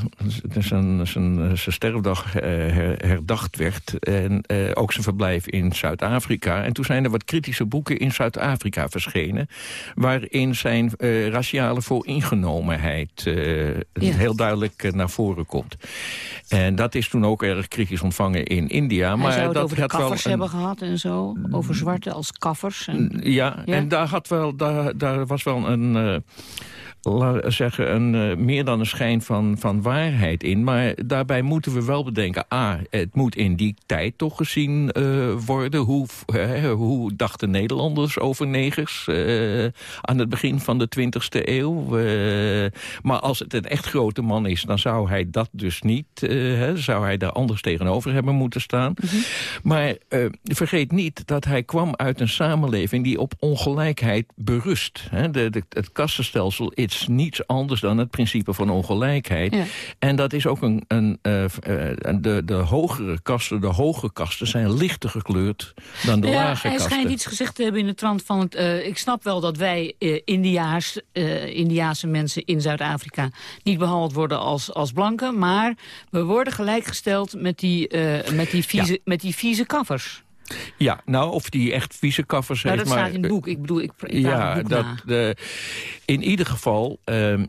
zijn, zijn, zijn sterfdag eh, her- herdacht werd. En eh, ook zijn verblijf in Zuid-Afrika. En toen zijn er wat kritische boeken in Zuid-Afrika verschenen... waarin zijn eh, raciale vooringenomenheid eh, Ja. heel duidelijk eh, naar voren komt. En dat is toen ook erg kritisch ontvangen in India. hij maar zou dat over de wel kaffers een- hebben gehad en zo. Over zwarte als kaffers. En... Ja, Ja? en daar, had wel, daar, daar was wel een... eh, zeggen, een, eh, meer dan een schijn van, van waarheid in. Maar daarbij moeten we wel bedenken... A, het moet in die tijd toch gezien eh, worden. Hoe, hoe dachten Nederlanders over negers eh, aan het begin van de 20e eeuw? Maar als het een echt grote man is, dan zou hij dat dus niet... hè, zou hij daar anders tegenover hebben moeten staan. Maar eh, vergeet niet dat hij kwam uit een samenleving... die op ongelijkheid berust. Hè. De, de- het kastenstelsel is niets anders dan het principe van ongelijkheid. Ja. En dat is ook een... een eh, eh, de, de hogere kasten, de hoge kasten... zijn lichter gekleurd dan de ja, lage hij kasten. schijnt iets gezegd te hebben in de trant van... Het, eh, ik snap wel dat wij Indiaars, eh, Indiaanse mensen in Zuid-Afrika... niet behandeld worden als, als blanken, maar we worden gelijkgesteld met die, met die, vieze, met die vieze kaffers. Ja, nou, of die echt vieze kaffers Nou, heeft. dat maar, staat in het boek. Ik bedoel, ik, ik ja, het boek dat, na. de, in ieder geval... ehm, eh, eh,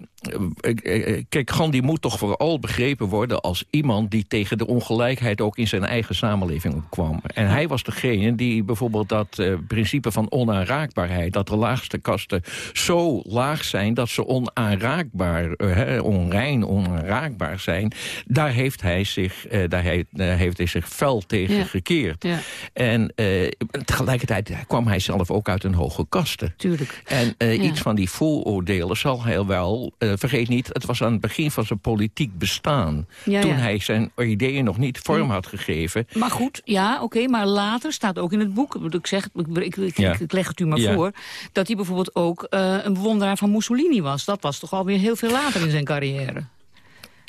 kijk, Gandhi moet toch vooral begrepen worden als iemand... die tegen de ongelijkheid ook in zijn eigen samenleving opkwam. En hij was degene die bijvoorbeeld dat eh, principe van onaanraakbaarheid... dat de laagste kasten zo laag zijn dat ze onaanraakbaar, eh, hè, onrein, onaanraakbaar zijn... daar heeft hij zich, eh, daar heeft, eh, heeft hij zich fel tegen Ja. gekeerd. Ja. En eh, tegelijkertijd kwam hij zelf ook uit een hoge kaste. Tuurlijk. En eh, Ja. iets van die vooroordelen zal hij wel... eh, vergeet niet, het was aan het begin van zijn politiek bestaan. Ja, toen ja. hij zijn ideeën nog niet vorm had gegeven. Maar goed, ja, oké, maar later staat ook in het boek... ik zeg, ik, ik, ik, Ja. ik leg het u maar voor... dat hij bijvoorbeeld ook eh, een bewonderaar van Mussolini was. Dat was toch alweer heel veel later in zijn carrière.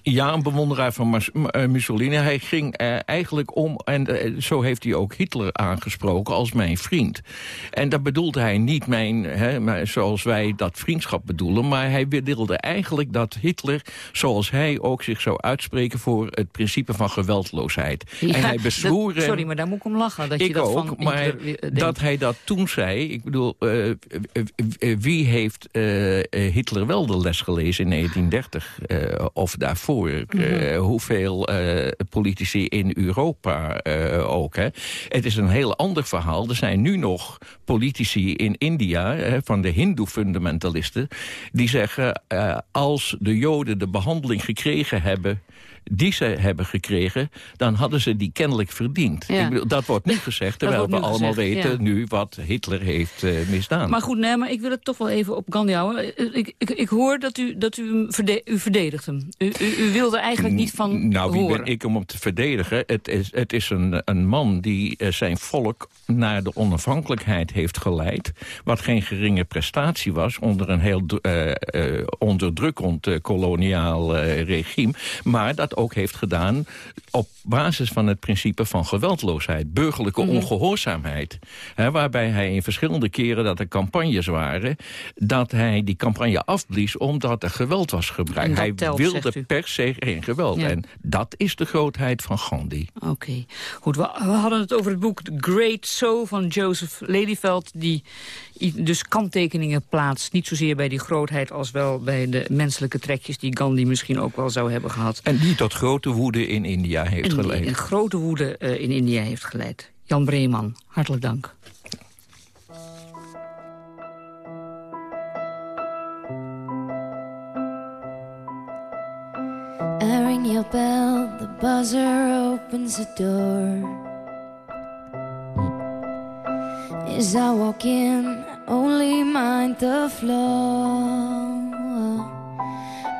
Ja, een bewonderaar van eh, Mussolini. Hij ging eh, eigenlijk om, en eh, zo heeft hij ook Hitler aangesproken, als mijn vriend. En dat bedoelde hij niet mijn, hè, maar zoals wij dat vriendschap bedoelen... maar hij wilde eigenlijk dat Hitler, zoals hij ook zich zou uitspreken... voor het principe van geweldloosheid. Ja, en hij bezwoer... dat- sorry, maar daar moet ik om lachen. Dat je ik dat ook, van maar Hitler, dat hij dat toen zei... Ik bedoel, wie heeft Hitler wel de les gelezen in 1930 eh, of daarvoor? Eh, hoeveel eh, politici in Europa eh, ook. Hè? Het is een heel ander verhaal. Er zijn nu nog politici in India, van de hindoe-fundamentalisten... die zeggen, als de Joden de behandeling gekregen hebben die ze hebben gekregen, dan hadden ze die kennelijk verdiend. Ja. Ik bedoel, dat wordt nu gezegd, terwijl we allemaal gezegd, weten ja. nu wat Hitler heeft eh, misdaan. Maar goed, nee, maar ik wil het toch wel even op Gandhi houden. Ik, ik, ik hoor dat u, dat u, hem verde- u verdedigt hem. U, u, u wilde eigenlijk niet van nou, wie horen. ben ik om hem te verdedigen? Het is, het is een, een man die eh, zijn volk naar de onafhankelijkheid heeft geleid. Wat geen geringe prestatie was onder een heel eh, eh, onderdrukkend eh, koloniaal regime. Maar dat ook heeft gedaan op basis van het principe van geweldloosheid. Burgerlijke Mhm. ongehoorzaamheid. Hè, waarbij hij in verschillende keren dat er campagnes waren... dat hij die campagne afblies omdat er geweld was gebruikt. Hij telt, wilde per se geen geweld. Ja. En dat is de grootheid van Gandhi. Oké, goed. We, we hadden het over het boek The Great Soul van Joseph Ladyveld... die dus kanttekeningen plaatst. Niet zozeer bij die grootheid als wel bij de menselijke trekjes... die Gandhi misschien ook wel zou hebben gehad. En die tot grote woede in India heeft En geleid. een grote woede eh, in India heeft geleid. Jan Breeman, hartelijk dank. I ring your bell, the buzzer opens the door. As I walk in, I only mind the floor.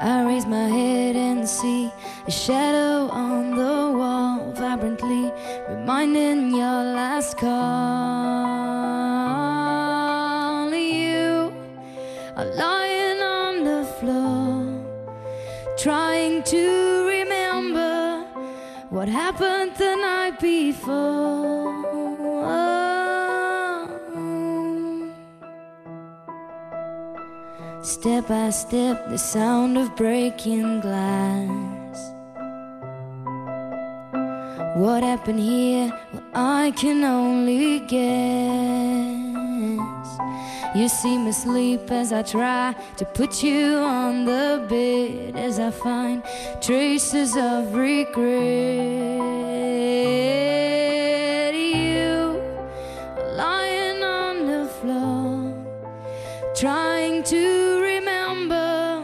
I raise my head and see a shadow on the wall, vibrantly reminding your last call. You are lying on the floor trying to remember what happened the night before. Step by step, the sound of breaking glass. What happened here? Well, I can only guess. You seem asleep as I try to put you on the bed as I find traces of regret. You lying on the floor, trying to remember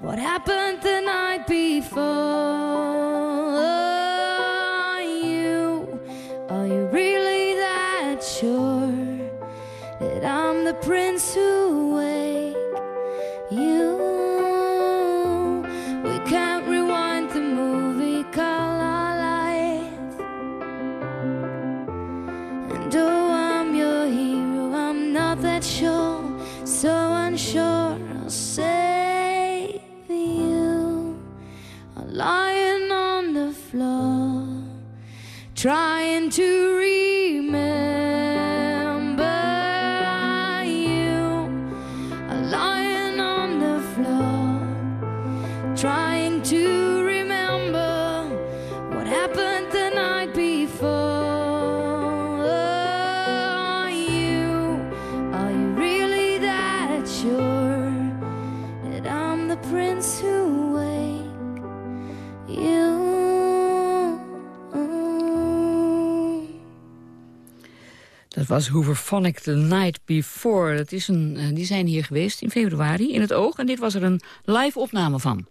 what happened the night before. Prince who wake you? We can't rewind the movie called our life. And oh, I'm your hero, I'm not that sure, so unsure I'll save you. I'm lying on the floor, trying to Dat was Hooverphonic The Night Before. Dat is een, eh, die zijn hier geweest in februari in het Oog. En dit was er een live opname van.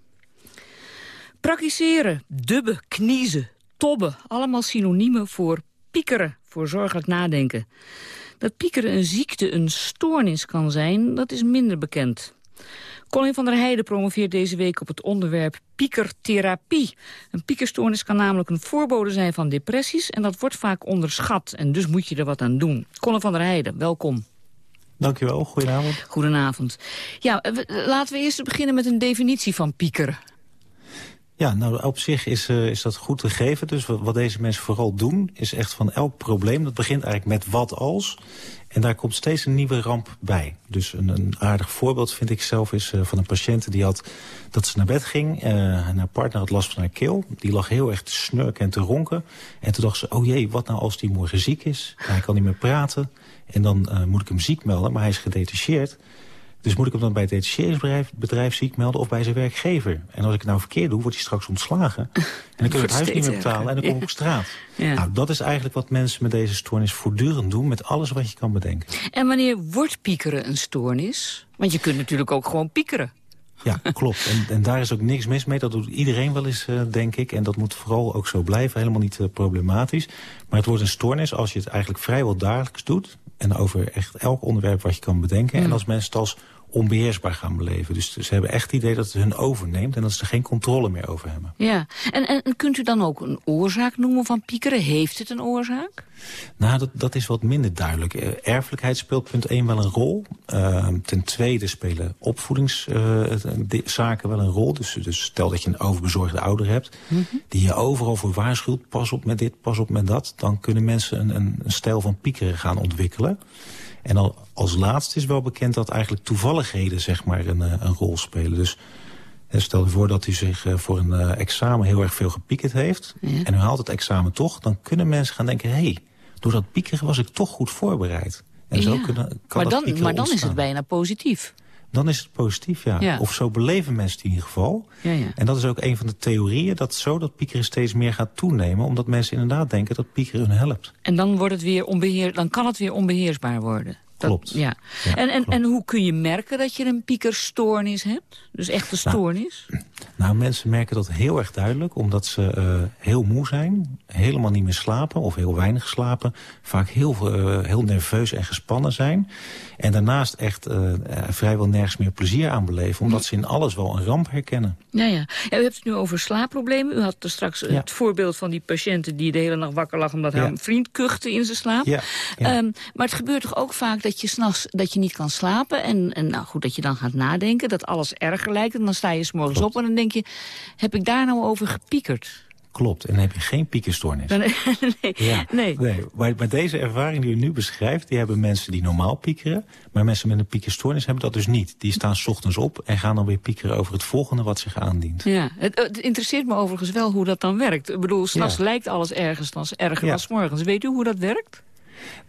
Praktiseren, dubben, kniezen, tobben. Allemaal synoniemen voor piekeren, voor zorgelijk nadenken. Dat piekeren een ziekte, een stoornis kan zijn, dat is minder bekend. Colin van der Heijden promoveert deze week op het onderwerp piekertherapie. Een piekerstoornis kan namelijk een voorbode zijn van depressies... en dat wordt vaak onderschat en dus moet je er wat aan doen. Colin van der Heijden, welkom. Dankjewel, goedenavond. Goedenavond. Ja, laten we eerst beginnen met een definitie van piekeren. Ja, nou op zich is, eh, is dat goed gegeven. Dus wat, deze mensen vooral doen, is echt van elk probleem... dat begint eigenlijk met wat als... en daar komt steeds een nieuwe ramp bij. Dus een, een aardig voorbeeld vind ik zelf is eh, van een patiënt... die had dat ze naar bed ging eh, en haar partner had last van haar keel. Die lag heel erg te snurken en te ronken. En toen dacht ze, oh jee, wat nou als die morgen ziek is? Hij kan niet meer praten. En dan moet ik hem ziek melden, maar hij is gedetacheerd... Dus moet ik hem dan bij het detacheringsbedrijf bedrijf ziek melden of bij zijn werkgever? En als ik het nou verkeerd doe, wordt hij straks ontslagen. En dan <laughs> kun je het huis niet meer betalen en dan kom ik op straat. Ja. Nou, dat is eigenlijk wat mensen met deze stoornis voortdurend doen... met alles wat je kan bedenken. En wanneer wordt piekeren een stoornis? Want je kunt natuurlijk ook gewoon piekeren. Ja, klopt. En, en daar is ook niks mis mee. Dat doet iedereen wel eens, eh, denk ik. En dat moet vooral ook zo blijven. Helemaal niet eh, problematisch. Maar het wordt een stoornis als je het eigenlijk vrijwel dagelijks doet. En over echt elk onderwerp wat je kan bedenken. Mm. En als mensen het als onbeheersbaar gaan beleven. Dus ze hebben echt het idee dat het hun overneemt... en dat ze er geen controle meer over hebben. Ja, en, en kunt u dan ook een oorzaak noemen van piekeren? Heeft het een oorzaak? Nou, dat, dat is wat minder duidelijk. Eh, Erfelijkheid speelt punt 1 wel een rol. Eh, ten tweede spelen opvoedingszaken wel een rol. Dus, dus stel dat je een overbezorgde ouder hebt... die je overal voor waarschuwt, pas op met dit, pas op met dat... dan kunnen mensen een, een, een stijl van piekeren gaan ontwikkelen. En al, als laatste is wel bekend dat eigenlijk toevalligheden zeg maar, een, eh, een rol spelen. Dus eh, stel je voor dat u zich eh, voor een examen heel erg veel gepiekerd heeft... en u haalt het examen toch, dan kunnen mensen gaan denken... hé, hey, door dat piekeren was ik toch goed voorbereid. En zo kunnen, kan maar dat dan, maar dan is het bijna positief. Dan is het positief, ja. Ja. Of zo beleven mensen het in ieder geval. Ja, ja. En dat is ook een van de theorieën... dat zo dat piekeren steeds meer gaat toenemen... omdat mensen inderdaad denken dat piekeren hun helpt. En dan, wordt het weer onbeheer, dan kan het weer onbeheersbaar worden. Dat- Klopt. Ja. Ja, en, en, en hoe kun je merken dat je een piekerstoornis hebt? Dus echt een stoornis? Nou, mensen merken dat heel erg duidelijk... omdat ze eh, heel moe zijn, helemaal niet meer slapen... of heel weinig slapen, vaak heel, eh, heel nerveus en gespannen zijn... en daarnaast echt eh, eh, vrijwel nergens meer plezier aan beleven... omdat ze in alles wel een ramp herkennen. Ja, ja. ja, u hebt het nu over slaapproblemen. U had er straks Ja. het voorbeeld van die patiënten die de hele nacht wakker lag... omdat Ja. een vriend kuchte in zijn slaap. Ja, ja. Ehm, maar het gebeurt toch ook vaak dat je s'nachts dat je niet kan slapen. En, en nou goed, dat je dan gaat nadenken, dat alles erger lijkt. En dan sta je s'morgens op en dan denk je, heb ik daar nou over gepiekerd? Klopt, en dan heb je geen piekerstoornis. <laughs> Nee, Ja, nee. Maar, maar deze ervaring die u nu beschrijft... die hebben mensen die normaal piekeren. Maar mensen met een piekerstoornis hebben dat dus niet. Die staan 's ochtends op en gaan dan weer piekeren over het volgende wat zich aandient. Ja, het, het interesseert me overigens wel hoe dat dan werkt. Ik bedoel, s'nachts Ja. lijkt alles ergens dan erger Ja. dan 's morgens. Weet u hoe dat werkt?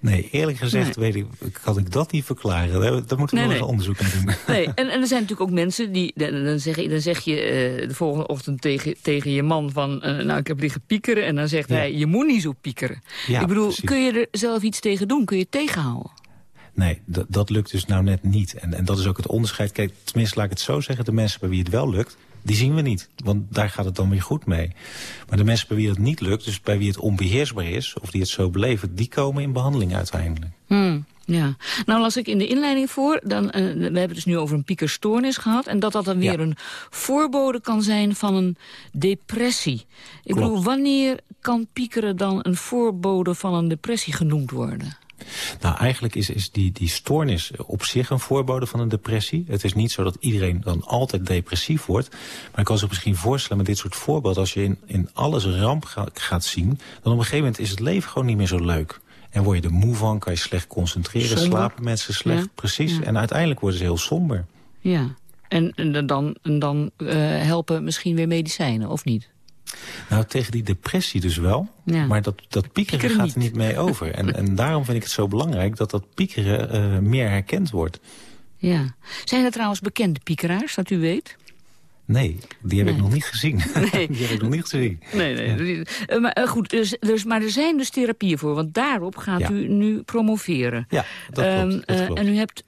Nee, eerlijk gezegd weet ik, kan ik dat niet verklaren. Daar, daar moeten we Nee, nog nee. onderzoek naar doen. Nee, <laughs> en, en er zijn natuurlijk ook mensen die... Dan, zeg, je, dan zeg je eh, de volgende ochtend tegen, tegen je man van... eh, nou, ik heb liggen piekeren. En dan zegt Ja. hij, je moet niet zo piekeren. Ja, ik bedoel, precies. kun je er zelf iets tegen doen? Kun je het tegenhouden? Nee, dat, dat lukt dus nou net niet. En, en dat is ook het onderscheid. Kijk, tenminste laat ik het zo zeggen. De mensen bij wie het wel lukt, die zien we niet. Want daar gaat het dan weer goed mee. Maar de mensen bij wie het niet lukt, dus bij wie het onbeheersbaar is... of die het zo beleven, die komen in behandeling uiteindelijk. Hmm, ja. Nou las ik in de inleiding voor, dan, eh, we hebben het dus nu over een piekerstoornis gehad... en dat dat dan weer een voorbode kan zijn van een depressie. Ik Klopt. bedoel, wanneer kan piekeren dan een voorbode van een depressie genoemd worden? Nou, eigenlijk is, is die, die stoornis op zich een voorbode van een depressie. Het is niet zo dat iedereen dan altijd depressief wordt. Maar ik kan zich misschien voorstellen met dit soort voorbeelden... als je in, in alles een ramp ga- gaat zien... dan op een gegeven moment is het leven gewoon niet meer zo leuk. En word je er moe van, kan je slecht concentreren... Somber. slapen mensen slecht, Ja. precies. Ja. En uiteindelijk worden ze heel somber. Ja. En, en dan, en dan eh, helpen misschien weer medicijnen, of niet? Nou, tegen die depressie dus wel. Ja. Maar dat, dat piekeren, Piekeren gaat er niet mee over. En, en daarom vind ik het zo belangrijk dat dat piekeren eh, meer herkend wordt. Ja. Zijn er trouwens bekende piekeraars, dat u weet? Nee, die heb ik nog niet gezien. <laughs> Nee. die heb ik nog niet gezien. Nee, nee. Eh, maar eh, goed, dus, dus, maar er zijn dus therapieën voor, want daarop gaat Ja. u nu promoveren. Ja, dat klopt. Ehm, dat eh, klopt. en u hebt,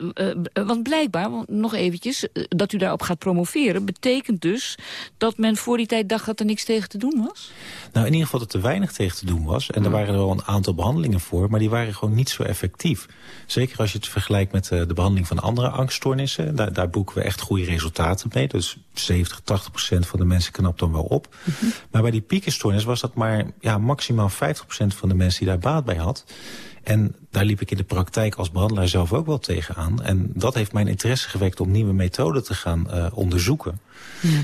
want blijkbaar, want nog eventjes, dat u daarop gaat promoveren... betekent dus dat men voor die tijd dacht dat er niks tegen te doen was? Nou, in ieder geval dat er weinig tegen te doen was. En er waren er wel een aantal behandelingen voor, maar die waren gewoon niet zo effectief. Zeker als je het vergelijkt met eh, de behandeling van andere angststoornissen. Daar, daar boeken we echt goede resultaten mee. Dus 70, 80 procent van de mensen knapt dan wel op. Maar bij die piekenstoornis was dat maar ja, maximaal 50 procent van de mensen die daar baat bij had. En daar liep ik in de praktijk als behandelaar zelf ook wel tegenaan. En dat heeft mijn interesse gewekt om nieuwe methoden te gaan eh, onderzoeken.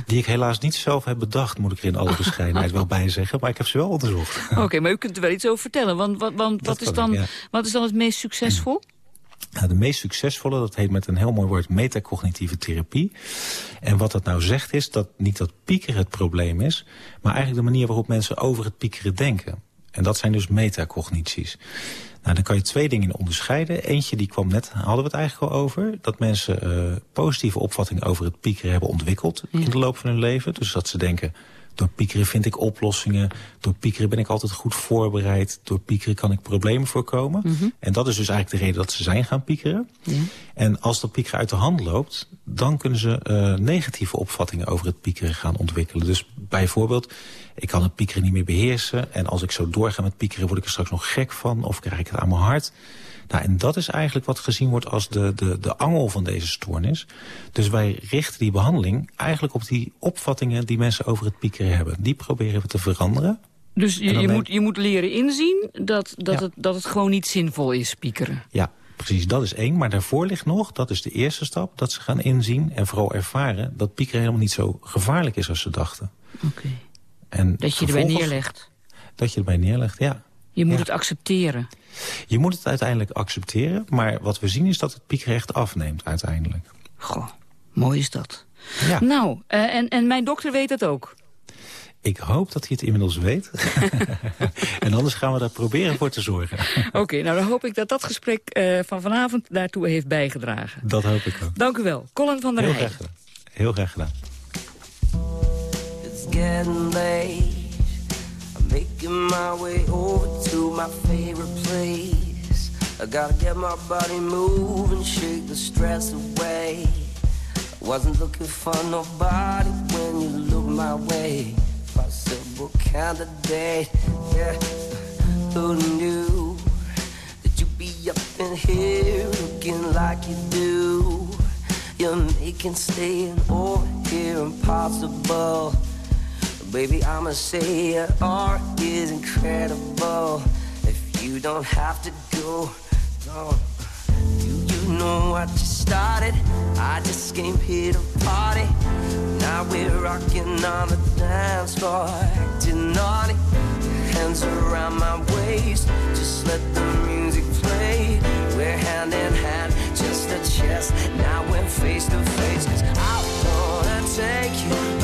Die ik helaas niet zelf heb bedacht, moet ik er in alle <laughs> bescheidenheid wel bij zeggen. Maar ik heb ze wel onderzocht. Oké, <laughs> maar u kunt er wel iets over vertellen. Want, want, want wat, is dan, ik, ja. wat is dan het meest succesvol? Nou, de meest succesvolle, dat heet met een heel mooi woord metacognitieve therapie. En wat dat nou zegt is dat niet dat piekeren het probleem is... maar eigenlijk de manier waarop mensen over het piekeren denken. En dat zijn dus metacognities. Nou, dan kan je twee dingen in onderscheiden. Eentje, die kwam net, hadden we het eigenlijk al over... dat mensen eh, positieve opvattingen over het piekeren hebben ontwikkeld... in de loop van hun leven. Dus dat ze denken... Door piekeren vind ik oplossingen. Door piekeren ben ik altijd goed voorbereid. Door piekeren kan ik problemen voorkomen. En dat is dus eigenlijk de reden dat ze zijn gaan piekeren. En als dat piekeren uit de hand loopt... dan kunnen ze eh, negatieve opvattingen over het piekeren gaan ontwikkelen. Dus bijvoorbeeld, ik kan het piekeren niet meer beheersen... en als ik zo doorga met piekeren word ik er straks nog gek van... of krijg ik het aan mijn hart... Nou, en dat is eigenlijk wat gezien wordt als de, de, de angel van deze stoornis. Dus wij richten die behandeling eigenlijk op die opvattingen... die mensen over het piekeren hebben. Die proberen we te veranderen. Dus je, je, moet, je moet leren inzien dat, dat, het, dat het gewoon niet zinvol is, piekeren. Ja, precies, dat is één. Maar daarvoor ligt nog, dat is de eerste stap... dat ze gaan inzien en vooral ervaren... dat piekeren helemaal niet zo gevaarlijk is als ze dachten. Oké. En Dat je erbij neerlegt. Dat je erbij neerlegt, ja. Je moet Ja. het accepteren. Je moet het uiteindelijk accepteren... maar wat we zien is dat het piekeren echt afneemt uiteindelijk. Goh, mooi is dat. Ja. Nou, eh, en, en mijn dokter weet dat ook. Ik hoop dat hij het inmiddels weet. <laughs> en anders gaan we daar proberen voor te zorgen. Oké, nou dan hoop ik dat dat gesprek eh, van vanavond daartoe heeft bijgedragen. Dat hoop ik ook. Dank u wel. Colin van der Heijden. Heel graag gedaan. It's getting late. I'm making my way over to my favorite place. I gotta get my body moving, shake the stress away. I wasn't looking for nobody when you look my way. Possible candidate, yeah. Who knew that you'd be up in here looking like you do? You're making staying over here impossible. Baby, I'ma say your art is incredible. If you don't have to go, no. Do you know what you started? I just came here to party. Now we're rocking on the dance floor, acting naughty. Hands around my waist, just let the music play. We're hand in hand, chest to chest. Now we're face to face, cause I wanna take you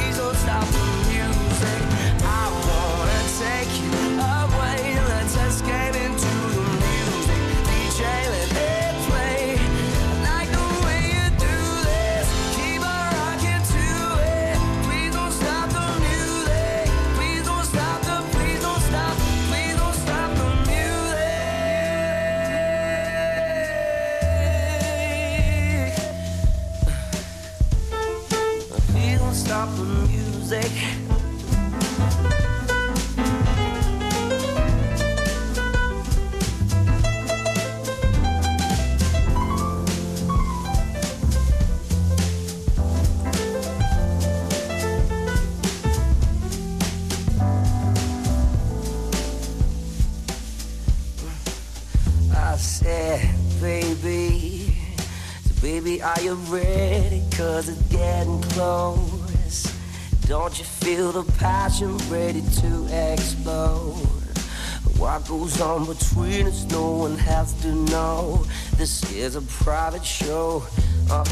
between us, no one has to know. This is a private show. Uh,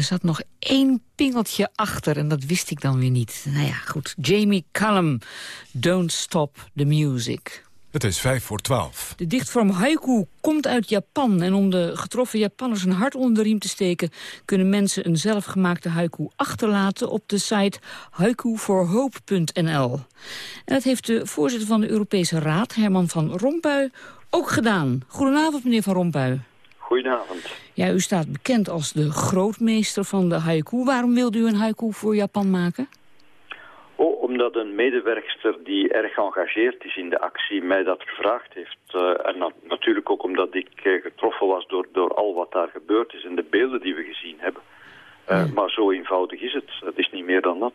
er zat nog één pingeltje achter en dat wist ik dan weer niet. Nou ja, goed. Jamie Cullum, Don't Stop the Music. Het is vijf voor twaalf. De dichtvorm haiku komt uit Japan. En om de getroffen Japanners een hart onder de riem te steken... kunnen mensen een zelfgemaakte haiku achterlaten op de site haikuforhope.nl. En dat heeft de voorzitter van de Europese Raad, Herman van Rompuy, ook gedaan. Goedenavond, meneer van Rompuy. Goedenavond. Ja, u staat bekend als de grootmeester van de haiku. Waarom wilde u een haiku voor Japan maken? Oh, omdat een medewerkster die erg geëngageerd is in de actie mij dat gevraagd heeft. Eh, en na- natuurlijk ook omdat ik eh, getroffen was door, door al wat daar gebeurd is en de beelden die we gezien hebben. Eh, Maar zo eenvoudig is het. Het is niet meer dan dat.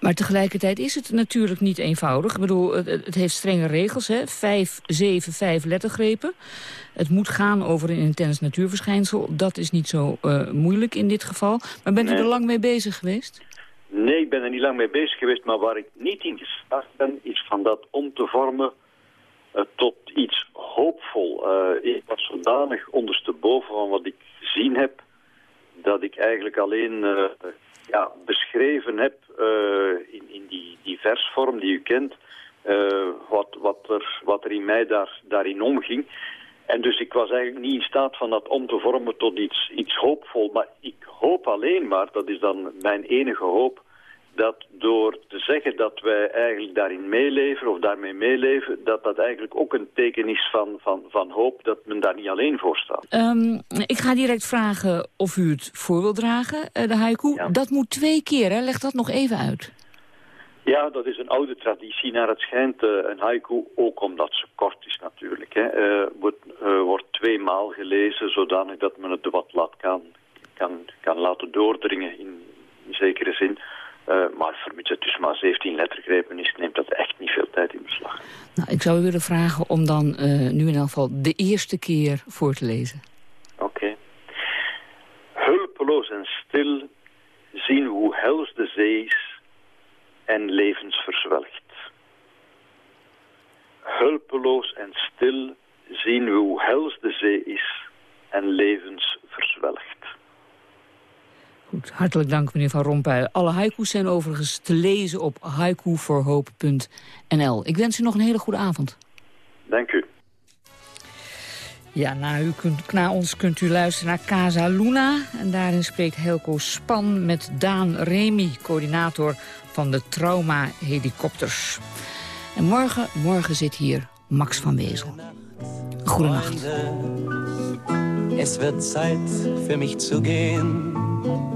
Maar tegelijkertijd is het natuurlijk niet eenvoudig. Ik bedoel, het, het heeft strenge regels, hè. Vijf, zeven, vijf lettergrepen. Het moet gaan over een intens natuurverschijnsel. Dat is niet zo eh, moeilijk in dit geval. Maar bent u er lang mee bezig geweest? Nee, ik ben er niet lang mee bezig geweest, maar waar ik niet in geslaagd ben, is van dat om te vormen eh, tot iets hoopvol. Ik was zodanig ondersteboven van wat ik gezien heb, dat ik eigenlijk alleen eh, ja, beschreven heb eh, in, in die, die versvorm die u kent, eh, wat, wat, er, wat er in mij daar, daarin omging. En dus ik was eigenlijk niet in staat van dat om te vormen tot iets, iets hoopvol. Maar ik hoop alleen maar, dat is dan mijn enige hoop, dat door te zeggen dat wij eigenlijk daarin meeleven of daarmee meeleven, dat dat eigenlijk ook een teken is van, van, van hoop dat men daar niet alleen voor staat. Ehm, ik ga direct vragen of u het voor wil dragen, eh, de haiku. Dat moet twee keer, hè? Leg dat nog even uit. Ja, dat is een oude traditie naar het schijnt. eh, een haiku, ook omdat ze kort is natuurlijk, hè, eh, wordt, wordt tweemaal gelezen, zodanig dat men het wat laat kan, kan, kan laten doordringen in, in zekere zin. Eh, maar vermits het dus maar 17 lettergrepen is, neemt dat echt niet veel tijd in beslag. Nou, ik zou u willen vragen om dan eh, nu in elk geval de eerste keer voor te lezen. Oké. Hulpeloos en stil zien hoe hels de zee is en levensverzwelgt. Hulpeloos en stil zien we hoe hels de zee is en levensverzwelgt. Goed, hartelijk dank meneer Van Rompuy. Alle haiku's zijn overigens te lezen op haikuvoorhoop.nl. Ik wens u nog een hele goede avond. Dank u. Ja, na, u kunt, na ons kunt u luisteren naar Casa Luna. En daarin spreekt Helco Span met Daan Remy, coördinator van de trauma-helikopters. En morgen, morgen zit hier Max van Wezel. Goedenacht. Es wird Zeit für mich zu gehen.